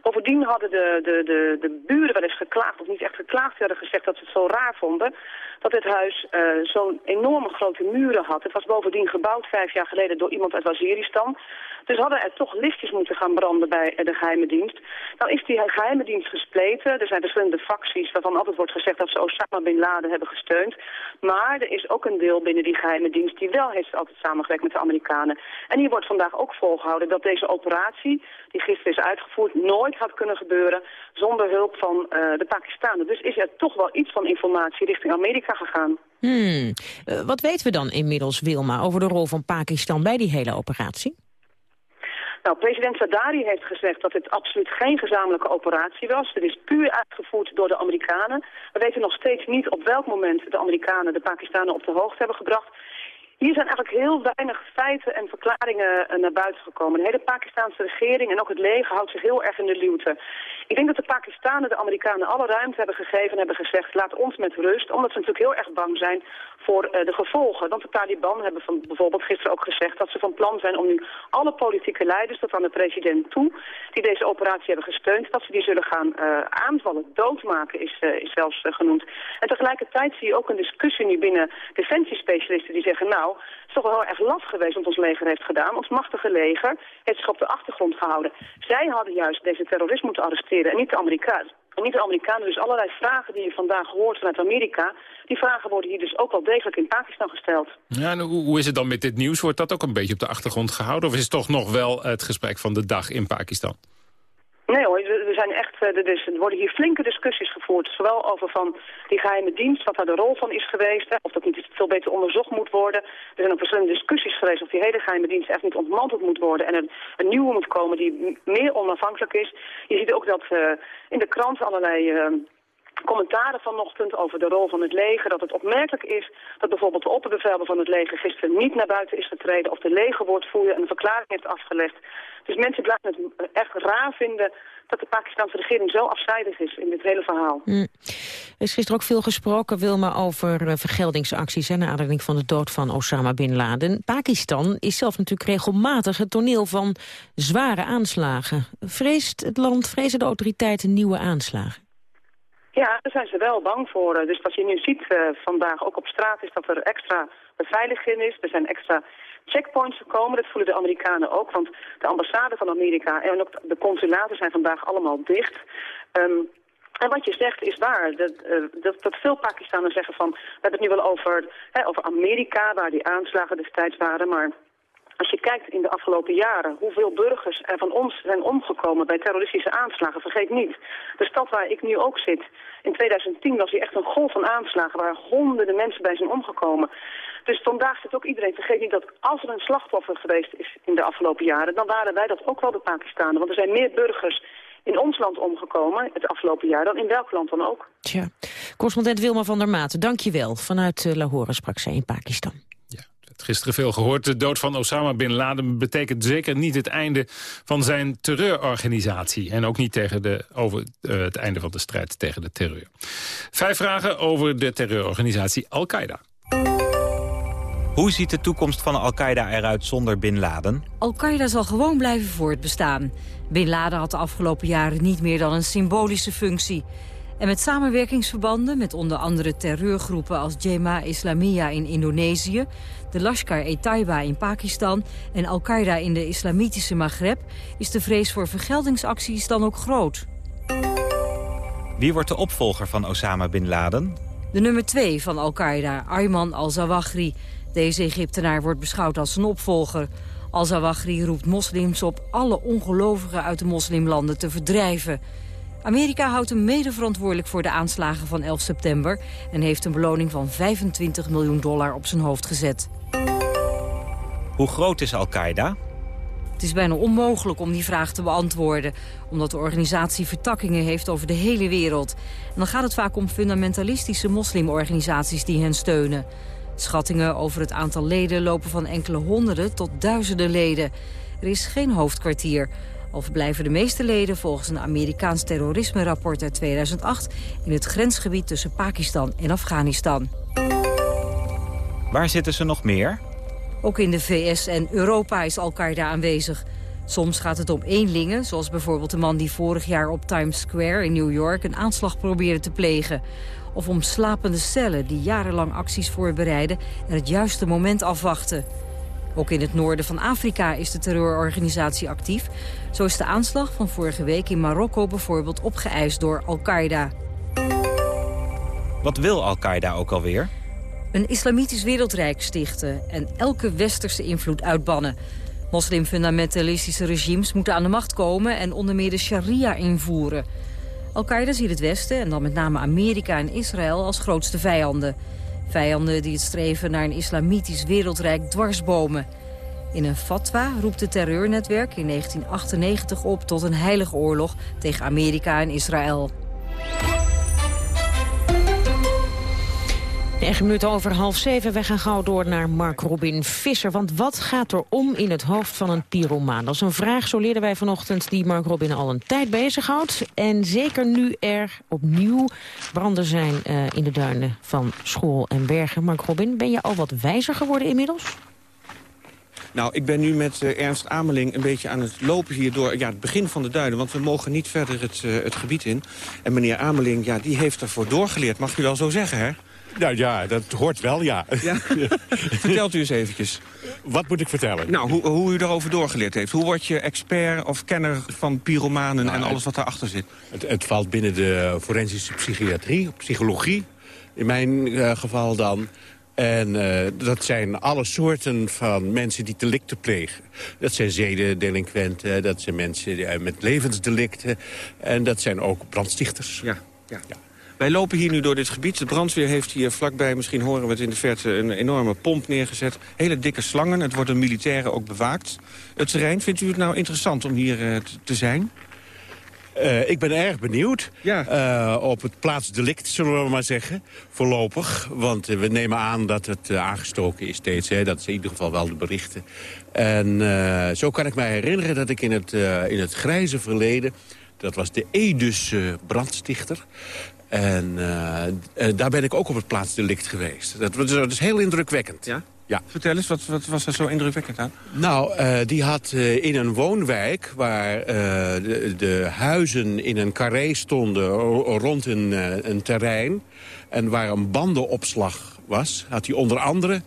Bovendien hadden de, de, de, de buren wel eens geklaagd, of niet echt geklaagd, hadden gezegd dat ze het zo raar vonden dat het huis uh, zo'n enorme grote muren had. Het was bovendien gebouwd vijf jaar geleden door iemand uit Waziristan. Dus hadden er toch lichtjes moeten gaan branden bij de geheime dienst. Nou is die geheime dienst gespleten. Er zijn verschillende facties waarvan altijd wordt gezegd dat ze Osama Bin Laden hebben gesteund. Maar er is ook een deel binnen die geheime dienst die wel heeft altijd samengewerkt met de Amerikanen. En hier wordt vandaag ook volgehouden dat deze operatie, die gisteren is uitgevoerd, nooit had kunnen gebeuren zonder hulp van uh, de Pakistanen. Dus is er toch wel iets van informatie richting Amerika gegaan. Hmm. Uh, wat weten we dan inmiddels, Wilma, over de rol van Pakistan bij die hele operatie? Nou, president Sadari heeft gezegd dat dit absoluut geen gezamenlijke operatie was. Het is puur uitgevoerd door de Amerikanen. We weten nog steeds niet op welk moment de Amerikanen de Pakistanen op de hoogte hebben gebracht. Hier zijn eigenlijk heel weinig feiten en verklaringen eh, naar buiten gekomen. De hele Pakistanse regering en ook het leger houdt zich heel erg in de luwte. Ik denk dat de Pakistanen de Amerikanen alle ruimte hebben gegeven en hebben gezegd... laat ons met rust, omdat ze natuurlijk heel erg bang zijn voor uh, de gevolgen. Want de Taliban hebben van, bijvoorbeeld gisteren ook gezegd dat ze van plan zijn om nu alle politieke leiders tot aan de president toe... die deze operatie hebben gesteund, dat ze die zullen gaan uh, aanvallen. Doodmaken is, is zelfs genoemd. En tegelijkertijd zie je ook een discussie nu binnen defensiespecialisten die zeggen... nou, het is toch wel heel erg laf geweest wat ons leger heeft gedaan. Ons machtige leger heeft zich op de achtergrond gehouden. Zij hadden juist deze terrorist moeten arresteren en niet de Amerikanen. En niet dus allerlei vragen die je vandaag hoort vanuit Amerika... die vragen worden hier dus ook wel degelijk in Pakistan gesteld. Ja, en hoe, hoe is het dan met dit nieuws? Wordt dat ook een beetje op de achtergrond gehouden? Of is het toch nog wel het gesprek van de dag in Pakistan? Zijn echt, er, er worden hier flinke discussies gevoerd. Zowel over van die geheime dienst, wat daar de rol van is geweest. Of dat niet veel beter onderzocht moet worden. Er zijn ook verschillende discussies geweest of die hele geheime dienst echt niet ontmanteld moet worden. En er een nieuwe moet komen die meer onafhankelijk is. Je ziet ook dat uh, in de krant allerlei... Uh, commentaren vanochtend over de rol van het leger. Dat het opmerkelijk is dat bijvoorbeeld de opperbevelder van het leger gisteren niet naar buiten is getreden. Of de legerwoordvoerder een verklaring heeft afgelegd. Dus mensen blijven het echt raar vinden dat de Pakistanse regering zo afzijdig is in dit hele verhaal. Mm. Er is gisteren ook veel gesproken, Wilma, over uh, vergeldingsacties... en aanleiding van de dood van Osama Bin Laden. Pakistan is zelf natuurlijk regelmatig het toneel van zware aanslagen. Vreest het land, vrezen de autoriteiten nieuwe aanslagen? Ja, daar zijn ze wel bang voor. Dus wat je nu ziet uh, vandaag ook op straat is dat er extra beveiliging is. Er zijn extra checkpoints gekomen. Dat voelen de Amerikanen ook, want de ambassade van Amerika en ook de consulaten zijn vandaag allemaal dicht. Um, en wat je zegt is waar. Dat, uh, dat, dat, veel Pakistanen zeggen van... we hebben het nu wel over, hè, over Amerika, waar die aanslagen destijds waren... maar als je kijkt in de afgelopen jaren hoeveel burgers er van ons zijn omgekomen bij terroristische aanslagen, vergeet niet. De stad waar ik nu ook zit, in 2010 was hier echt een golf van aanslagen waar honderden mensen bij zijn omgekomen. Dus vandaag zit ook iedereen, vergeet niet dat als er een slachtoffer geweest is in de afgelopen jaren, dan waren wij dat ook wel de Pakistanen. Want er zijn meer burgers in ons land omgekomen het afgelopen jaar dan in welk land dan ook. Tja, correspondent Wilma van der Maat, dank je wel. Vanuit uh, Lahore sprak zij in Pakistan. Gisteren veel gehoord. De dood van Osama Bin Laden betekent zeker niet het einde van zijn terreurorganisatie. En ook niet tegen de, over uh, het einde van de strijd tegen de terreur. Vijf vragen over de terreurorganisatie Al-Qaeda. Hoe ziet de toekomst van Al-Qaeda eruit zonder Bin Laden? Al-Qaeda zal gewoon blijven voortbestaan. Bin Laden had de afgelopen jaren niet meer dan een symbolische functie. En met samenwerkingsverbanden met onder andere terreurgroepen als Jemaah Islamiyah in Indonesië, de Lashkar-e-Taiba in Pakistan en Al-Qaeda in de islamitische Maghreb, is de vrees voor vergeldingsacties dan ook groot. Wie wordt de opvolger van Osama Bin Laden? De nummer 2 van Al-Qaeda, Ayman al-Zawahri. Deze Egyptenaar wordt beschouwd als zijn opvolger. Al-Zawahri roept moslims op alle ongelovigen uit de moslimlanden te verdrijven. Amerika houdt hem mede verantwoordelijk voor de aanslagen van 11 september... en heeft een beloning van 25 miljoen dollar op zijn hoofd gezet. Hoe groot is Al-Qaeda? Het is bijna onmogelijk om die vraag te beantwoorden... omdat de organisatie vertakkingen heeft over de hele wereld. En dan gaat het vaak om fundamentalistische moslimorganisaties die hen steunen. Schattingen over het aantal leden lopen van enkele honderden tot duizenden leden. Er is geen hoofdkwartier... Al verblijven de meeste leden volgens een Amerikaans terrorisme-rapport uit 2008... in het grensgebied tussen Pakistan en Afghanistan. Waar zitten ze nog meer? Ook in de VS en Europa is Al-Qaeda aanwezig. Soms gaat het om eenlingen, zoals bijvoorbeeld de man die vorig jaar op Times Square in New York een aanslag probeerde te plegen. Of om slapende cellen die jarenlang acties voorbereiden en het juiste moment afwachten. Ook in het noorden van Afrika is de terreurorganisatie actief. Zo is de aanslag van vorige week in Marokko bijvoorbeeld opgeëist door Al-Qaeda. Wat wil Al-Qaeda ook alweer? Een islamitisch wereldrijk stichten en elke westerse invloed uitbannen. Moslimfundamentalistische regimes moeten aan de macht komen en onder meer de sharia invoeren. Al-Qaeda ziet het Westen, en dan met name Amerika en Israël, als grootste vijanden. Vijanden die het streven naar een islamitisch wereldrijk dwarsbomen. In een fatwa roept het terreurnetwerk in 1998 op tot een heilige oorlog tegen Amerika en Israël. 9 minuten over half zeven. Wij gaan gauw door naar Mark Robin Visser. Want wat gaat er om in het hoofd van een pyromaan? Dat is een vraag, zo leerden wij vanochtend, die Mark Robin al een tijd bezighoudt. En zeker nu er opnieuw branden zijn uh, in de duinen van School en Bergen. Mark Robin, ben je al wat wijzer geworden inmiddels? Nou, ik ben nu met uh, Ernst Ameling een beetje aan het lopen hier door ja, het begin van de duinen. Want we mogen niet verder het, uh, het gebied in. En meneer Ameling, ja, die heeft ervoor doorgeleerd. Mag u wel zo zeggen, hè? Nou ja, dat hoort wel, ja. ja. Vertelt u eens eventjes. Wat moet ik vertellen? Nou, hoe, hoe u erover doorgeleerd heeft. Hoe word je expert of kenner van pyromanen nou, en alles wat daarachter zit? Het, het, valt binnen de forensische psychiatrie, psychologie. In mijn uh, geval dan. En uh, dat zijn alle soorten van mensen die delicten plegen. Dat zijn zedendelinquenten, dat zijn mensen uh, met levensdelicten... en dat zijn ook brandstichters. Ja, ja. ja. Wij lopen hier nu door dit gebied. De brandweer heeft hier vlakbij, misschien horen we het in de verte... een enorme pomp neergezet. Hele dikke slangen. Het wordt door militairen ook bewaakt. Het terrein, vindt u het nou interessant om hier uh, te zijn? Uh, ik ben erg benieuwd ja. uh, op het plaatsdelict, zullen we maar zeggen, voorlopig. Want uh, we nemen aan dat het aangestoken is steeds. Hè. Dat is in ieder geval wel de berichten. En zo kan ik mij herinneren dat ik in het, in het grijze verleden... dat was de Edus brandstichter... En uh, daar ben ik ook op het plaatsdelict geweest. Dat, dat, is, dat is heel indrukwekkend. Ja? Ja. Vertel eens, wat, wat was er zo indrukwekkend aan? Nou, uh, die had uh, in een woonwijk waar de, de, huizen in een carré stonden rond een, een, terrein... en waar een bandenopslag was, had hij onder andere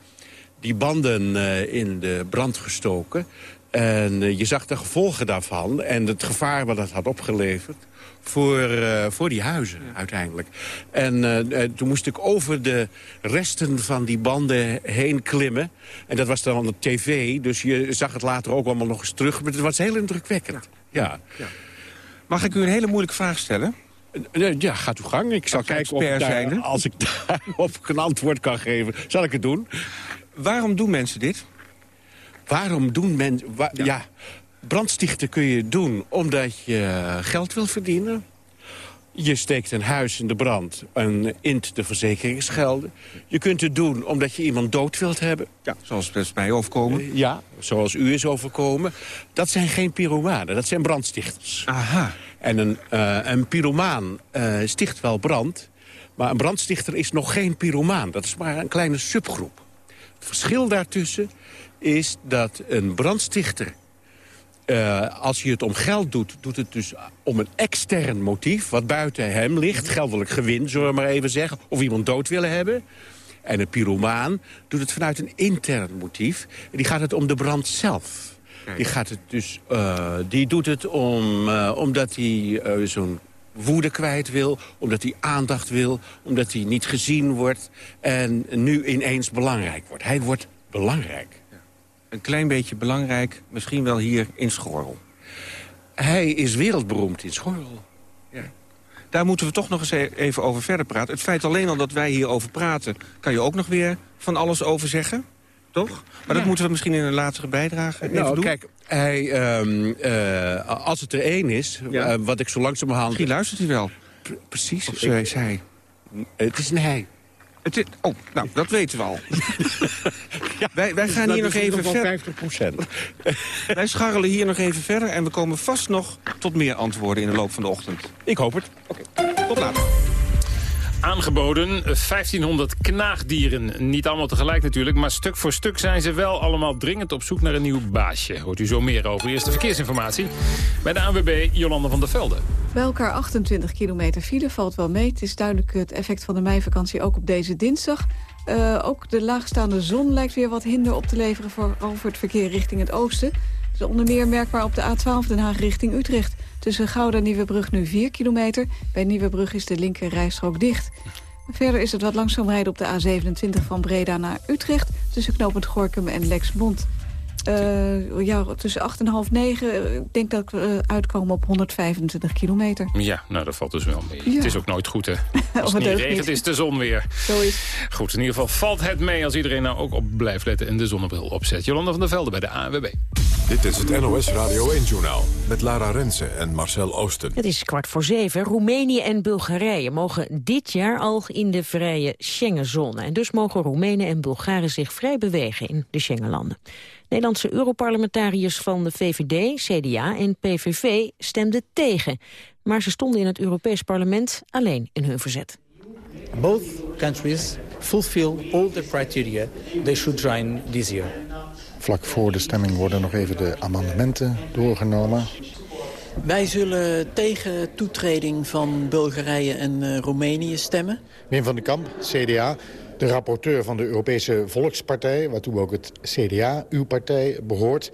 die banden in de brand gestoken. En je zag de gevolgen daarvan en het gevaar wat dat had opgeleverd voor, uh, voor die huizen uiteindelijk. En uh, toen moest ik over de resten van die banden heen klimmen. En dat was dan op tv, dus je zag het later ook allemaal nog eens terug. Maar het was heel indrukwekkend. Ja. ja. Mag ik u een hele moeilijke vraag stellen? Ja, gaat uw gang. Ik zal kijken of daar, zijn, als ik daarop een antwoord kan geven, zal ik het doen. Waarom doen mensen dit? Waarom doen mensen... Wa ja. ja. Brandstichten kun je doen omdat je geld wil verdienen. Je steekt een huis in de brand en int de verzekeringsgelden. Je kunt het doen omdat je iemand dood wilt hebben. Ja, zoals het mij overkomen. Ja, zoals u is overkomen. Dat zijn geen pyromanen, dat zijn brandstichters. Aha. En een, uh, een pyromaan uh, sticht wel brand... maar een brandstichter is nog geen pyromaan. Dat is maar een kleine subgroep. Het verschil daartussen is dat een brandstichter uh, als je het om geld doet, doet het dus om een extern motief... wat buiten hem ligt, geldelijk gewin, zullen we maar even zeggen... of iemand dood willen hebben. En een pyromaan doet het vanuit een intern motief. En die gaat het om de brand zelf. Die, gaat het dus, uh, die doet het om, uh, omdat hij zo'n woede kwijt wil, omdat hij aandacht wil... omdat hij niet gezien wordt en nu ineens belangrijk wordt. Hij wordt belangrijk een klein beetje belangrijk, misschien wel hier in Schorrel. Hij is wereldberoemd in Schorrel. Ja. Daar moeten we toch nog eens e- even over verder praten. Het feit alleen al dat wij hierover praten... kan je ook nog weer van alles over zeggen, toch? Maar ja. dat moeten we misschien in een latere bijdrage even nou, doen. Kijk, hij, um, uh, als het er één is, ja. uh, wat ik zo langzamerhand... Misschien luistert hij wel. P precies. Of zo is hij. Het is een hij. Het is, oh, nou, dat weten we al. ja, wij, wij gaan hier nog even verder. 50 procent. wij scharrelen hier nog even verder en we komen vast nog tot meer antwoorden in de loop van de ochtend. Ik hoop het. Oké, okay. tot later. Aangeboden 1500 knaagdieren. Niet allemaal tegelijk natuurlijk, maar stuk voor stuk zijn ze wel allemaal dringend op zoek naar een nieuw baasje. Hoort u zo meer over. Eerste verkeersinformatie bij de ANWB Jolanda van der Velde. Bij elkaar 28 kilometer file valt wel mee. Het is duidelijk het effect van de meivakantie ook op deze dinsdag. Uh, ook de laagstaande zon lijkt weer wat hinder op te leveren... voor, voor het verkeer richting het oosten. Is onder meer merkbaar op de A12 Den Haag richting Utrecht. Tussen Gouda en Nieuwebrug nu 4 kilometer. Bij Nieuwebrug is de linker rijstrook dicht. Verder is het wat langzaam rijden op de A27 van Breda naar Utrecht... tussen knooppunt Gorkum en Lexmond. Uh, ja, tussen 8 en half 9, ik denk dat we uh, uitkomen op 125 kilometer. Ja, nou dat valt dus wel mee. Ja. Het is ook nooit goed, hè? Als het niet regent, is de zon weer. Zo is Goed, in ieder geval valt het mee als iedereen nou ook op blijft letten... en de zonnebril opzet. Jolanda van der Velde bij de ANWB. Dit is het NOS Radio 1-journaal met Lara Rensen en Marcel Oosten. Het is kwart voor zeven. Roemenië en Bulgarije mogen dit jaar al in de vrije Schengenzone. En dus mogen Roemenen en Bulgaren zich vrij bewegen in de Schengenlanden. Nederlandse Europarlementariërs van de VVD, CDA en PVV stemden tegen. Maar ze stonden in het Europees Parlement alleen in hun verzet. Both countries fulfill all the criteria they should join this year. Vlak voor de stemming worden nog even de amendementen doorgenomen. Wij zullen tegen toetreding van Bulgarije en uh, Roemenië stemmen. Wim van den Kamp, CDA. De rapporteur van de Europese Volkspartij, waartoe ook het CDA, uw partij, behoort...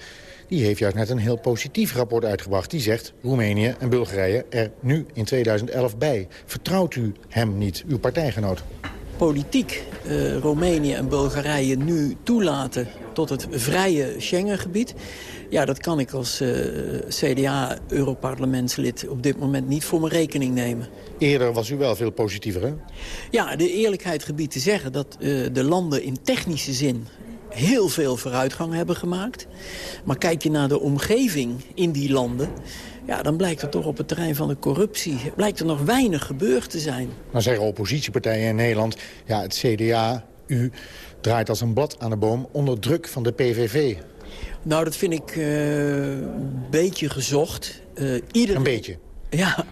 die heeft juist net een heel positief rapport uitgebracht. Die zegt Roemenië en Bulgarije er nu in 2011 bij. Vertrouwt u hem niet, uw partijgenoot? Politiek uh, Roemenië en Bulgarije nu toelaten tot het vrije Schengengebied... Ja, dat kan ik als uh, CDA-europarlementslid op dit moment niet voor mijn rekening nemen. Eerder was u wel veel positiever, hè? Ja, de eerlijkheid gebied te zeggen dat uh, de landen in technische zin heel veel vooruitgang hebben gemaakt. Maar kijk je naar de omgeving in die landen... Ja, dan blijkt er toch op het terrein van de corruptie... blijkt er nog weinig gebeurd te zijn. Dan zeggen oppositiepartijen in Nederland... ja, het CDA, u, draait als een blad aan de boom onder druk van de PVV. Nou, dat vind ik uh, een beetje gezocht. Uh, ieder... Een beetje? Ja,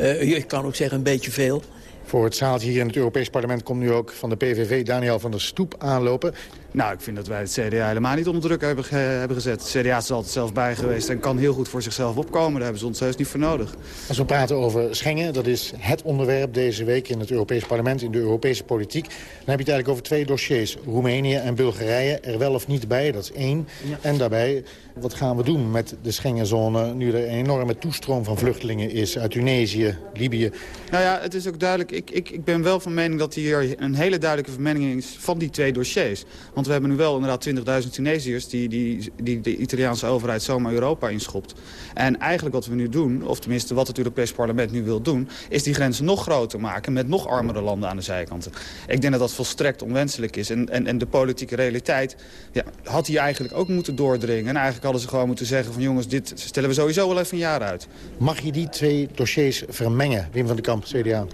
uh, ik kan ook zeggen een beetje veel. Voor het zaaltje hier in het Europees Parlement komt nu ook van de PVV Daniel van der Stoep aanlopen. Nou, ik vind dat wij het CDA helemaal niet onder druk hebben, ge hebben gezet. Het CDA is altijd zelf bij geweest en kan heel goed voor zichzelf opkomen. Daar hebben ze ons heus niet voor nodig. Als we praten over Schengen, dat is het onderwerp deze week in het Europees Parlement, in de Europese politiek. Dan heb je het eigenlijk over twee dossiers. Roemenië en Bulgarije er wel of niet bij, dat is één. Ja. En daarbij, wat gaan we doen met de Schengenzone nu er een enorme toestroom van vluchtelingen is uit Tunesië, Libië? Nou ja, het is ook duidelijk, ik, ik, ik ben wel van mening dat hier een hele duidelijke vermenging is van die twee dossiers. Want we hebben nu wel inderdaad 20.000 Tunesiërs... Die, die, die de Italiaanse overheid zomaar Europa inschopt. En eigenlijk wat we nu doen, of tenminste wat het Europees Parlement nu wil doen... is die grenzen nog groter maken met nog armere landen aan de zijkanten. Ik denk dat dat volstrekt onwenselijk is. En, en, en de politieke realiteit ja, had hier eigenlijk ook moeten doordringen. En eigenlijk hadden ze gewoon moeten zeggen van... jongens, dit stellen we sowieso wel even een jaar uit. Mag je die twee dossiers vermengen, Wim van den Kamp, CDA?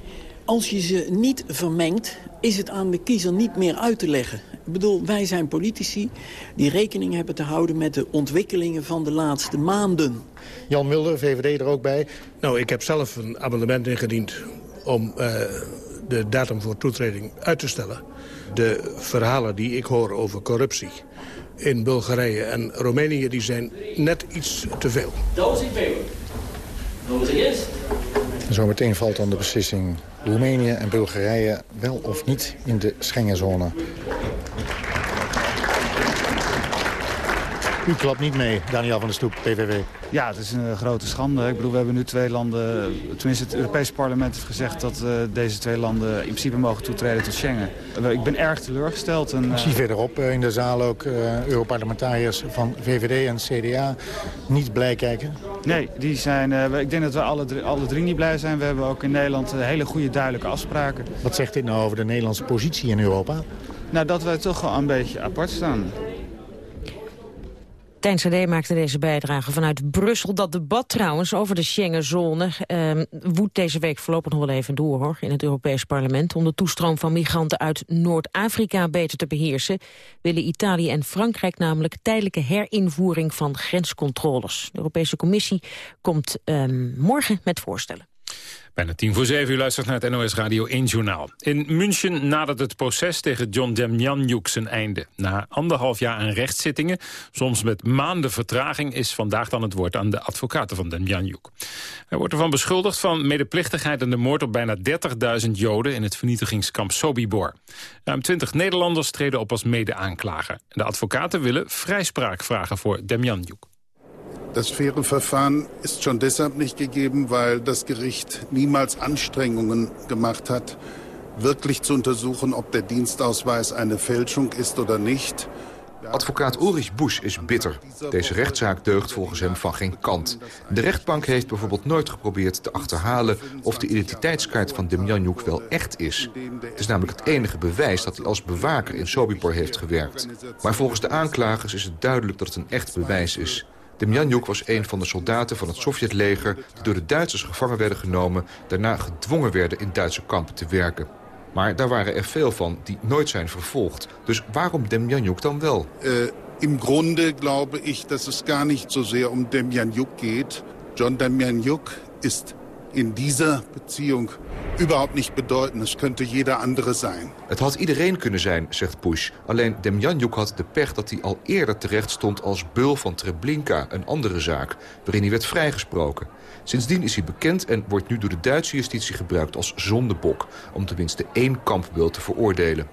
Als je ze niet vermengt, is het aan de kiezer niet meer uit te leggen. Ik bedoel, wij zijn politici die rekening hebben te houden... met de ontwikkelingen van de laatste maanden. Jan Mulder, VVD er ook bij. Nou, ik heb zelf een amendement ingediend om uh, de datum voor toetreding uit te stellen. De verhalen die ik hoor over corruptie in Bulgarije en Roemenië... die zijn net iets te veel. Those in favor. Those against. Zometeen valt dan de beslissing Roemenië en Bulgarije wel of niet in de Schengenzone. U klapt niet mee, Daniel van der Stoep, PVV. Ja, het is een grote schande. Ik bedoel, we hebben nu twee landen... Tenminste, het Europese parlement heeft gezegd dat uh, deze twee landen... in principe mogen toetreden tot Schengen. ik ben erg teleurgesteld. En, uh... Ik zie verderop uh, in de zaal ook Europarlementariërs van VVD en CDA niet blij kijken. Nee, die zijn, ik denk dat we alle drie, alle drie niet blij zijn. We hebben ook in Nederland hele goede, duidelijke afspraken. Wat zegt dit nou over de Nederlandse positie in Europa? Nou, dat wij toch wel een beetje apart staan. Tijn CD maakte deze bijdrage vanuit Brussel. Dat debat trouwens over de Schengenzone eh, woedt deze week voorlopig nog wel even door hoor, in het Europees Parlement. Om de toestroom van migranten uit Noord-Afrika beter te beheersen... willen Italië en Frankrijk namelijk tijdelijke herinvoering van grenscontroles. De Europese Commissie komt eh, morgen met voorstellen. Bijna tien voor zeven u luistert naar het NOS Radio 1 Journaal. In München nadert het proces tegen John Demjanjuk zijn einde. Na anderhalf jaar aan rechtszittingen, soms met maanden vertraging... is vandaag dan het woord aan de advocaten van Demjanjuk. Hij wordt ervan beschuldigd van medeplichtigheid aan de moord... op bijna 30.000 Joden in het vernietigingskamp Sobibor. Ruim 20 Nederlanders treden op als mede-aanklager. De advocaten willen vrijspraak vragen voor Demjanjuk. Das faire Verfahren ist schon deshalb nicht gegeben, weil das Gericht niemals Anstrengungen gemacht hat, wirklich zu untersuchen, ob der Dienstausweis eine Fälschung ist oder nicht. Advocaat Ulrich Busch is bitter. Deze rechtszaak deugt volgens hem van geen kant. De rechtbank heeft bijvoorbeeld nooit geprobeerd te achterhalen... of de identiteitskaart van Demjanjuk wel echt is. Het is namelijk het enige bewijs dat hij als bewaker in Sobibor heeft gewerkt. Maar volgens de aanklagers is het duidelijk dat het een echt bewijs is. Demjanjuk was een van de soldaten van het Sovjetleger... die door de Duitsers gevangen werden genomen... daarna gedwongen werden in Duitse kampen te werken. Maar daar waren er veel van die nooit zijn vervolgd. Dus waarom Demjanjuk dan wel? Uh, Im Grunde glaube ich, dass es gar so sehr um Demjanjuk geht. John Demjanjuk ist in dieser Beziehung überhaupt nicht bedeuten. Es könnte jeder andere zijn. Het had iedereen kunnen zijn, zegt Push. Alleen Demjanjuk had de pech dat hij al eerder terecht stond als beul van Treblinka, een andere zaak, waarin hij werd vrijgesproken. Sindsdien is hij bekend en wordt nu door de Duitse justitie gebruikt als zondebok... om tenminste één kampbeul te veroordelen.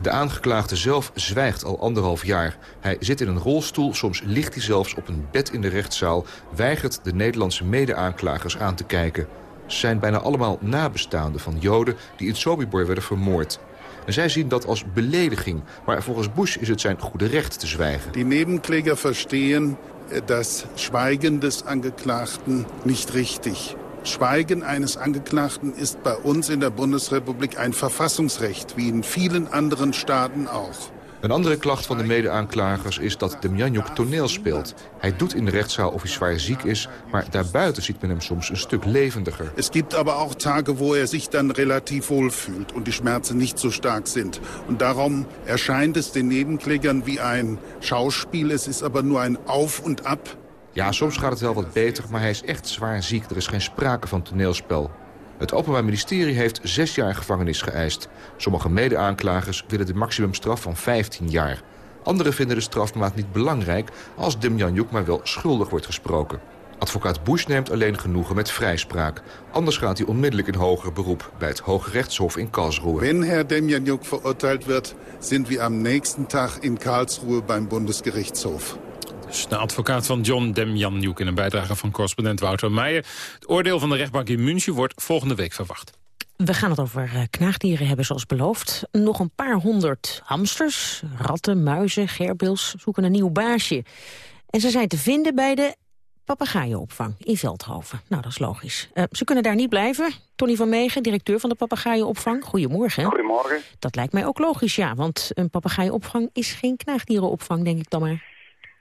De aangeklaagde zelf zwijgt al anderhalf jaar. Hij zit in een rolstoel, soms ligt hij zelfs op een bed in de rechtszaal... weigert de Nederlandse mede-aanklagers aan te kijken. Ze zijn bijna allemaal nabestaanden van Joden die in Sobibor werden vermoord. En zij zien dat als belediging, maar volgens Bush is het zijn goede recht te zwijgen. Die Nebenkläger verstehen das Schweigen des Angeklagten nicht richtig. Schweigen eines Angeklagten ist bei uns in der Bundesrepublik ein Verfassungsrecht, wie in vielen anderen Staaten auch. Een andere klacht van de mede-aanklagers is dat Demjanjuk toneel speelt. Hij doet in de rechtszaal of hij zwaar ziek is, maar daarbuiten ziet men hem soms een stuk levendiger. Es gibt aber auch Tage, wo er sich dann relativ wohl fühlt und die Schmerzen nicht so stark sind. Und darum erscheint es den Nebenklägern wie ein Schauspiel. Es ist aber nur ein Auf und Ab. Ja, soms gaat het wel wat beter, maar hij is echt zwaar ziek. Er is geen sprake van toneelspel. Het Openbaar Ministerie heeft zes jaar gevangenis geëist. Sommige mede-aanklagers willen de maximumstraf van 15 jaar. Anderen vinden de strafmaat niet belangrijk als Demjanjuk maar wel schuldig wordt gesproken. Advocaat Bush neemt alleen genoegen met vrijspraak. Anders gaat hij onmiddellijk in hoger beroep bij het Hoge Rechtshof in Karlsruhe. Wenn Herr Demjanjuk verurteilt wird, sind wir am nächsten Tag in Karlsruhe beim Bundesgerichtshof. Dus de advocaat van John Demjanjuk in een bijdrage van correspondent Wouter Meijer. Het oordeel van de rechtbank in München wordt volgende week verwacht. We gaan het over eh, knaagdieren hebben, zoals beloofd. Nog een paar honderd hamsters, ratten, muizen, gerbils zoeken een nieuw baasje. En ze zijn te vinden bij de papegaaienopvang in Veldhoven. Nou, dat is logisch. Uh, ze kunnen daar niet blijven. Tony van Meegen, directeur van de papegaaienopvang. Goedemorgen. Goedemorgen. Dat lijkt mij ook logisch, ja. Want een papegaaienopvang is geen knaagdierenopvang, denk ik dan maar.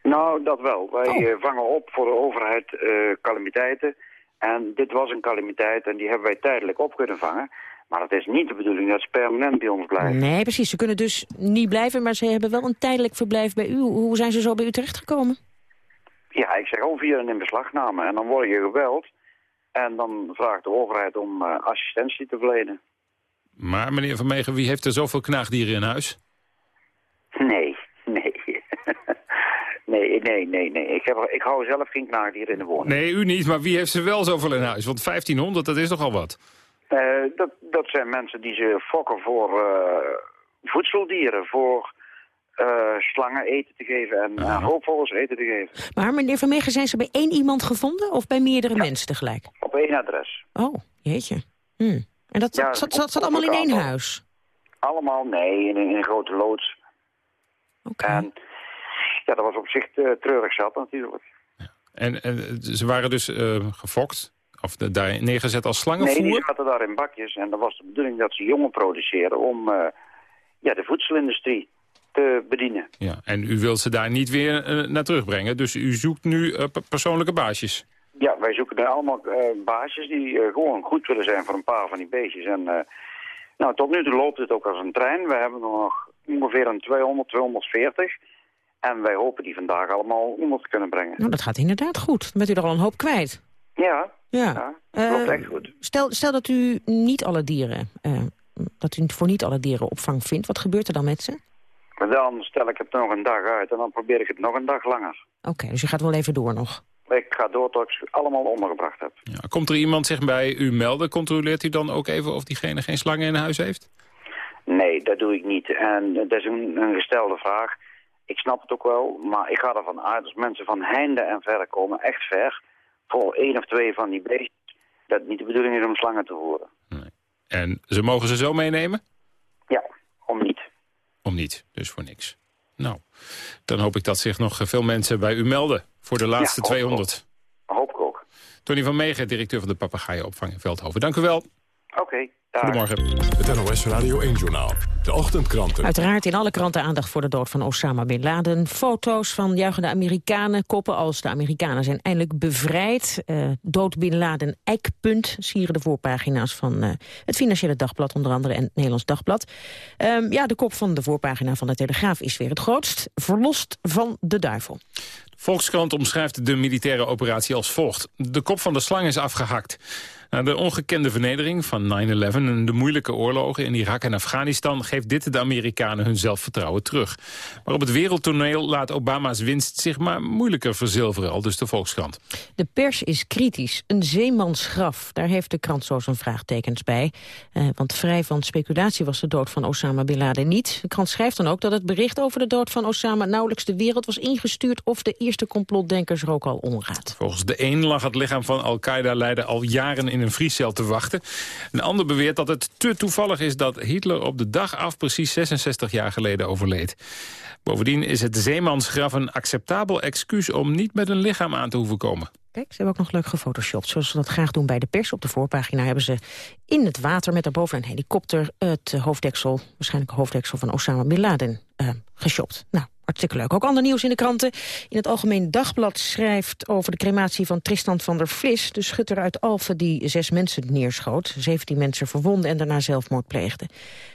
Nou, dat wel. Wij Oh. eh, vangen op voor de overheid eh, calamiteiten. En dit was een calamiteit en die hebben wij tijdelijk op kunnen vangen. Maar het is niet de bedoeling dat ze permanent bij ons blijven. Nee, precies. Ze kunnen dus niet blijven, maar ze hebben wel een tijdelijk verblijf bij u. Hoe zijn ze zo bij u terechtgekomen? Ja, ik zeg al via een inbeslagname. En dan word je gebeld. En dan vraagt de overheid om eh, assistentie te verlenen. Maar meneer Van Meegen, wie heeft er zoveel knaagdieren in huis? Nee, nee. Nee, nee, nee, nee. Ik, heb, ik hou zelf geen knaagdieren in de woning. Nee, u niet, maar wie heeft er wel zoveel in huis? Want 1500, dat is nogal wat. Eh, dat, dat zijn mensen die ze fokken voor eh, voedseldieren, voor eh, slangen eten te geven en uh, roofvogels eten te geven. Maar meneer Van Meegen, zijn ze bij één iemand gevonden of bij meerdere mensen tegelijk? Op één adres. Oh, jeetje. Hm. En dat Ja, zat, zat, zat allemaal in één huis? Allemaal, nee, in, een- in een grote loods. En ja, dat was op zich eh, treurig zat natuurlijk. En, en ze waren dus eh, gefokt, of de, daar neergezet als Nee, slangenvoer? die zaten daar in bakjes en dat was de bedoeling dat ze jongen produceren om eh, ja, de voedselindustrie te bedienen. Ja, en u wilt ze daar niet weer naar terugbrengen, dus u zoekt nu pe- persoonlijke baasjes. Ja, wij zoeken er allemaal eh, baasjes die gewoon goed willen zijn voor een paar van die beestjes. En nou, tot nu toe loopt het ook als een trein. We hebben er nog ongeveer een 200, 240. En wij hopen die vandaag allemaal onder te kunnen brengen. Nou, dat gaat inderdaad goed. Dan bent u er al een hoop kwijt. Ja, Ja. dat loopt Eh, echt goed. Stel, stel dat u niet alle dieren, eh, dat u voor niet alle dieren opvang vindt. Wat gebeurt er dan met ze? Maar dan stel ik het nog een dag uit en dan probeer ik het nog een dag langer. Oké, dus u gaat wel even door nog. Ik ga door tot ik ze allemaal ondergebracht heb. Ja, komt er iemand zich bij u melden, controleert u dan ook even of diegene geen slangen in huis heeft? Nee, dat doe ik niet. En dat is een, een gestelde vraag. Ik snap het ook wel, maar ik ga ervan uit als mensen van heinde en verre komen, echt ver, voor één of twee van die beestjes, dat het niet de bedoeling is om slangen te voeren. En ze mogen ze zo meenemen? Ja, om niet. Om niet, dus voor niks. Nou, dan hoop ik dat zich nog veel mensen bij u melden voor de laatste Ja, hoop ik 200. Hoop ik ook. Tony van Meegen, directeur van de papegaaienopvang in Veldhoven. Dank u wel. Oké. Goedemorgen. Het NOS Radio 1-journaal. De ochtendkranten. Uiteraard in alle kranten aandacht voor de dood van Osama Bin Laden. Foto's van juichende Amerikanen, koppen als de Amerikanen zijn eindelijk bevrijd. Eh, dood Bin Laden, eikpunt, sieren de voorpagina's van eh, het Financiële Dagblad onder andere en het Nederlands Dagblad. Ehm, ja, de kop van de voorpagina van de Telegraaf is weer het grootst. Verlost van de duivel. Volkskrant omschrijft de militaire operatie als volgt. De kop van de slang is afgehakt. Na de ongekende vernedering van 9-11 en de moeilijke oorlogen in Irak en Afghanistan... geeft dit de Amerikanen hun zelfvertrouwen terug. Maar op het wereldtoneel laat Obama's winst zich maar moeilijker verzilveren, al dus de Volkskrant. De pers is kritisch. Een zeemansgraf, daar heeft de krant zo zijn vraagtekens bij. Eh, want vrij van speculatie was de dood van Osama Bin Laden niet. De krant schrijft dan ook dat het bericht over de dood van Osama... nauwelijks de wereld was ingestuurd of de eerste complotdenkers er ook al onraad. Volgens de een lag het lichaam van Al-Qaeda-leider al jaren in een vriescel te wachten. Een ander beweert dat het te toevallig is dat Hitler op de dag af precies 66 jaar geleden overleed. Bovendien is het zeemansgraf een acceptabel excuus om niet met een lichaam aan te hoeven komen. Kijk, ze hebben ook nog leuk gefotoshopt. Zoals ze dat graag doen bij de pers. Op de voorpagina hebben ze in het water met daarboven een helikopter... het hoofddeksel, waarschijnlijk het hoofddeksel van Osama Bin Laden, uh, geshopt. Nou, hartstikke leuk. Ook ander nieuws in de kranten. In het Algemeen Dagblad schrijft over de crematie van Tristan van der Vlis... de schutter uit Alphen die zes mensen neerschoot. 17 mensen verwonden en daarna zelfmoord pleegde.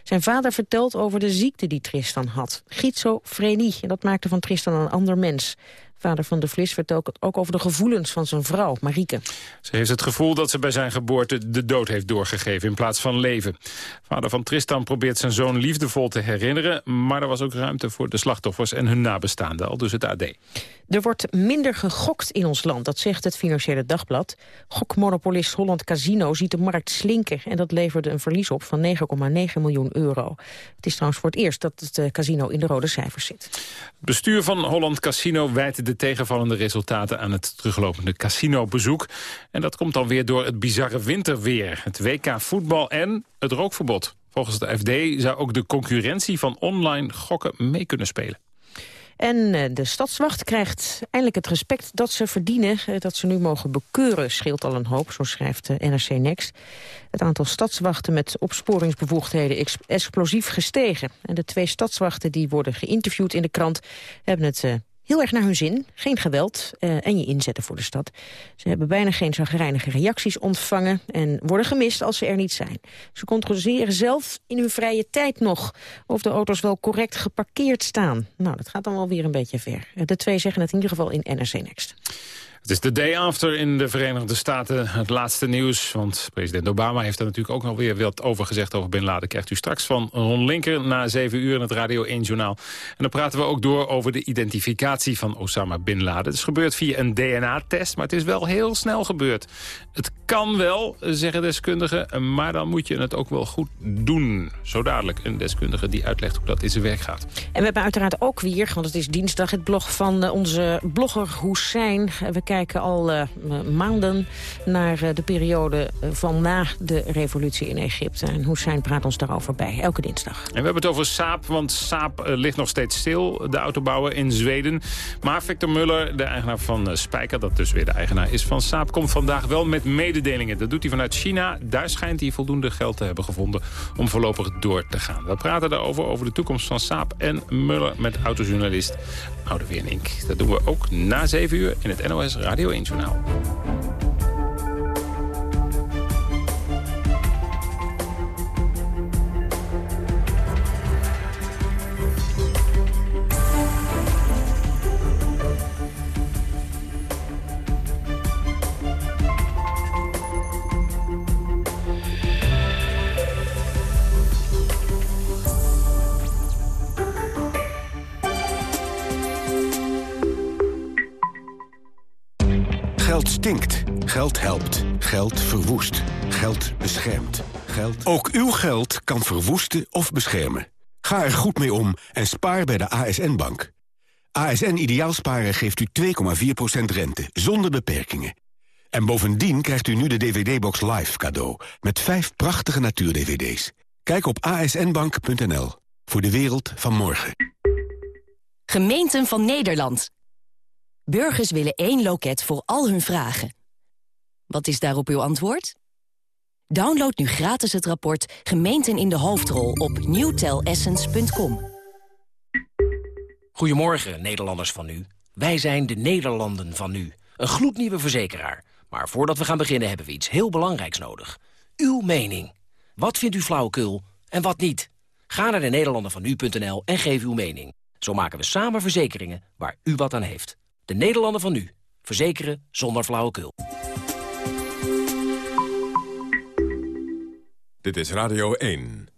Zijn vader vertelt over de ziekte die Tristan had. Schizofrenie. En dat maakte van Tristan een ander mens. Vader van de Vlis vertelt ook over de gevoelens van zijn vrouw, Marieke. Ze heeft het gevoel dat ze bij zijn geboorte de dood heeft doorgegeven in plaats van leven. Vader van Tristan probeert zijn zoon liefdevol te herinneren... maar er was ook ruimte voor de slachtoffers en hun nabestaanden, al dus het AD. Er wordt minder gegokt in ons land, dat zegt het Financiële Dagblad. Gokmonopolist Holland Casino ziet de markt slinken... en dat leverde een verlies op van 9,9 miljoen euro. Het is trouwens voor het eerst dat het casino in de rode cijfers zit. Het bestuur van Holland Casino wijt de tegenvallende resultaten... aan het teruglopende casinobezoek. En dat komt dan weer door het bizarre winterweer. Het WK voetbal en het rookverbod. Volgens de FD zou ook de concurrentie van online gokken mee kunnen spelen. En de stadswacht krijgt eindelijk het respect dat ze verdienen. Dat ze nu mogen bekeuren scheelt al een hoop, zo schrijft NRC Next. Het aantal stadswachten met opsporingsbevoegdheden is explosief gestegen. En de twee stadswachten die worden geïnterviewd in de krant... hebben het heel erg naar hun zin. Geen geweld uh, en je inzetten voor de stad. Ze hebben bijna geen zagrijnige reacties ontvangen... en worden gemist als ze er niet zijn. Ze controleren zelf in hun vrije tijd nog... of de auto's wel correct geparkeerd staan. Nou, dat gaat dan wel weer een beetje ver. De twee zeggen het in ieder geval in NRC Next. Het is de day after in de Verenigde Staten. Het laatste nieuws, want president Obama heeft er natuurlijk ook nog weer wat over gezegd over Bin Laden. Krijgt u straks van Ron Linker na 7 uur in het Radio 1 Journaal. En dan praten we ook door over de identificatie van Osama Bin Laden. Het is gebeurd via een DNA-test, maar het is wel heel snel gebeurd. Het kan wel, zeggen deskundigen, maar dan moet je het ook wel goed doen. Zo dadelijk een deskundige die uitlegt hoe dat in zijn werk gaat. En we hebben uiteraard ook weer, want het is dinsdag, het blog van onze blogger Hoesijn. We kijken al uh, maanden naar uh, de periode van na de revolutie in Egypte. En Hussein praat ons daarover bij, elke dinsdag. En we hebben het over Saab, want Saab ligt nog steeds stil, de autobouwer in Zweden. Maar Victor Muller, de eigenaar van Spijker, dat dus weer de eigenaar is van Saab... komt vandaag wel met mededelingen. Dat doet hij vanuit China. Daar schijnt hij voldoende geld te hebben gevonden om voorlopig door te gaan. We praten daarover, over de toekomst van Saab en Muller met autojournalist Oude Wernink. Dat doen we ook na 7 uur in het NOS Radio 1 Journaal. Geld verwoest. Geld beschermt. Geld... Ook uw geld kan verwoesten of beschermen. Ga er goed mee om en spaar bij de ASN-bank. ASN Ideaalsparen geeft u 2,4% rente, zonder beperkingen. En bovendien krijgt u nu de DVD-box Live cadeau... met vijf prachtige natuur-DVD's. Kijk op asnbank.nl voor de wereld van morgen. Gemeenten van Nederland. Burgers willen één loket voor al hun vragen. Wat is daarop uw antwoord? Download nu gratis het rapport Gemeenten in de Hoofdrol op newtelessence.com. Goedemorgen, Nederlanders van nu. Wij zijn de Nederlanden van nu. Een gloednieuwe verzekeraar. Maar voordat we gaan beginnen hebben we iets heel belangrijks nodig. Uw mening. Wat vindt u flauwekul en wat niet? Ga naar de Nederlanden en geef uw mening. Zo maken we samen verzekeringen waar u wat aan heeft. De Nederlanden van nu. Verzekeren zonder flauwekul. Dit is Radio 1.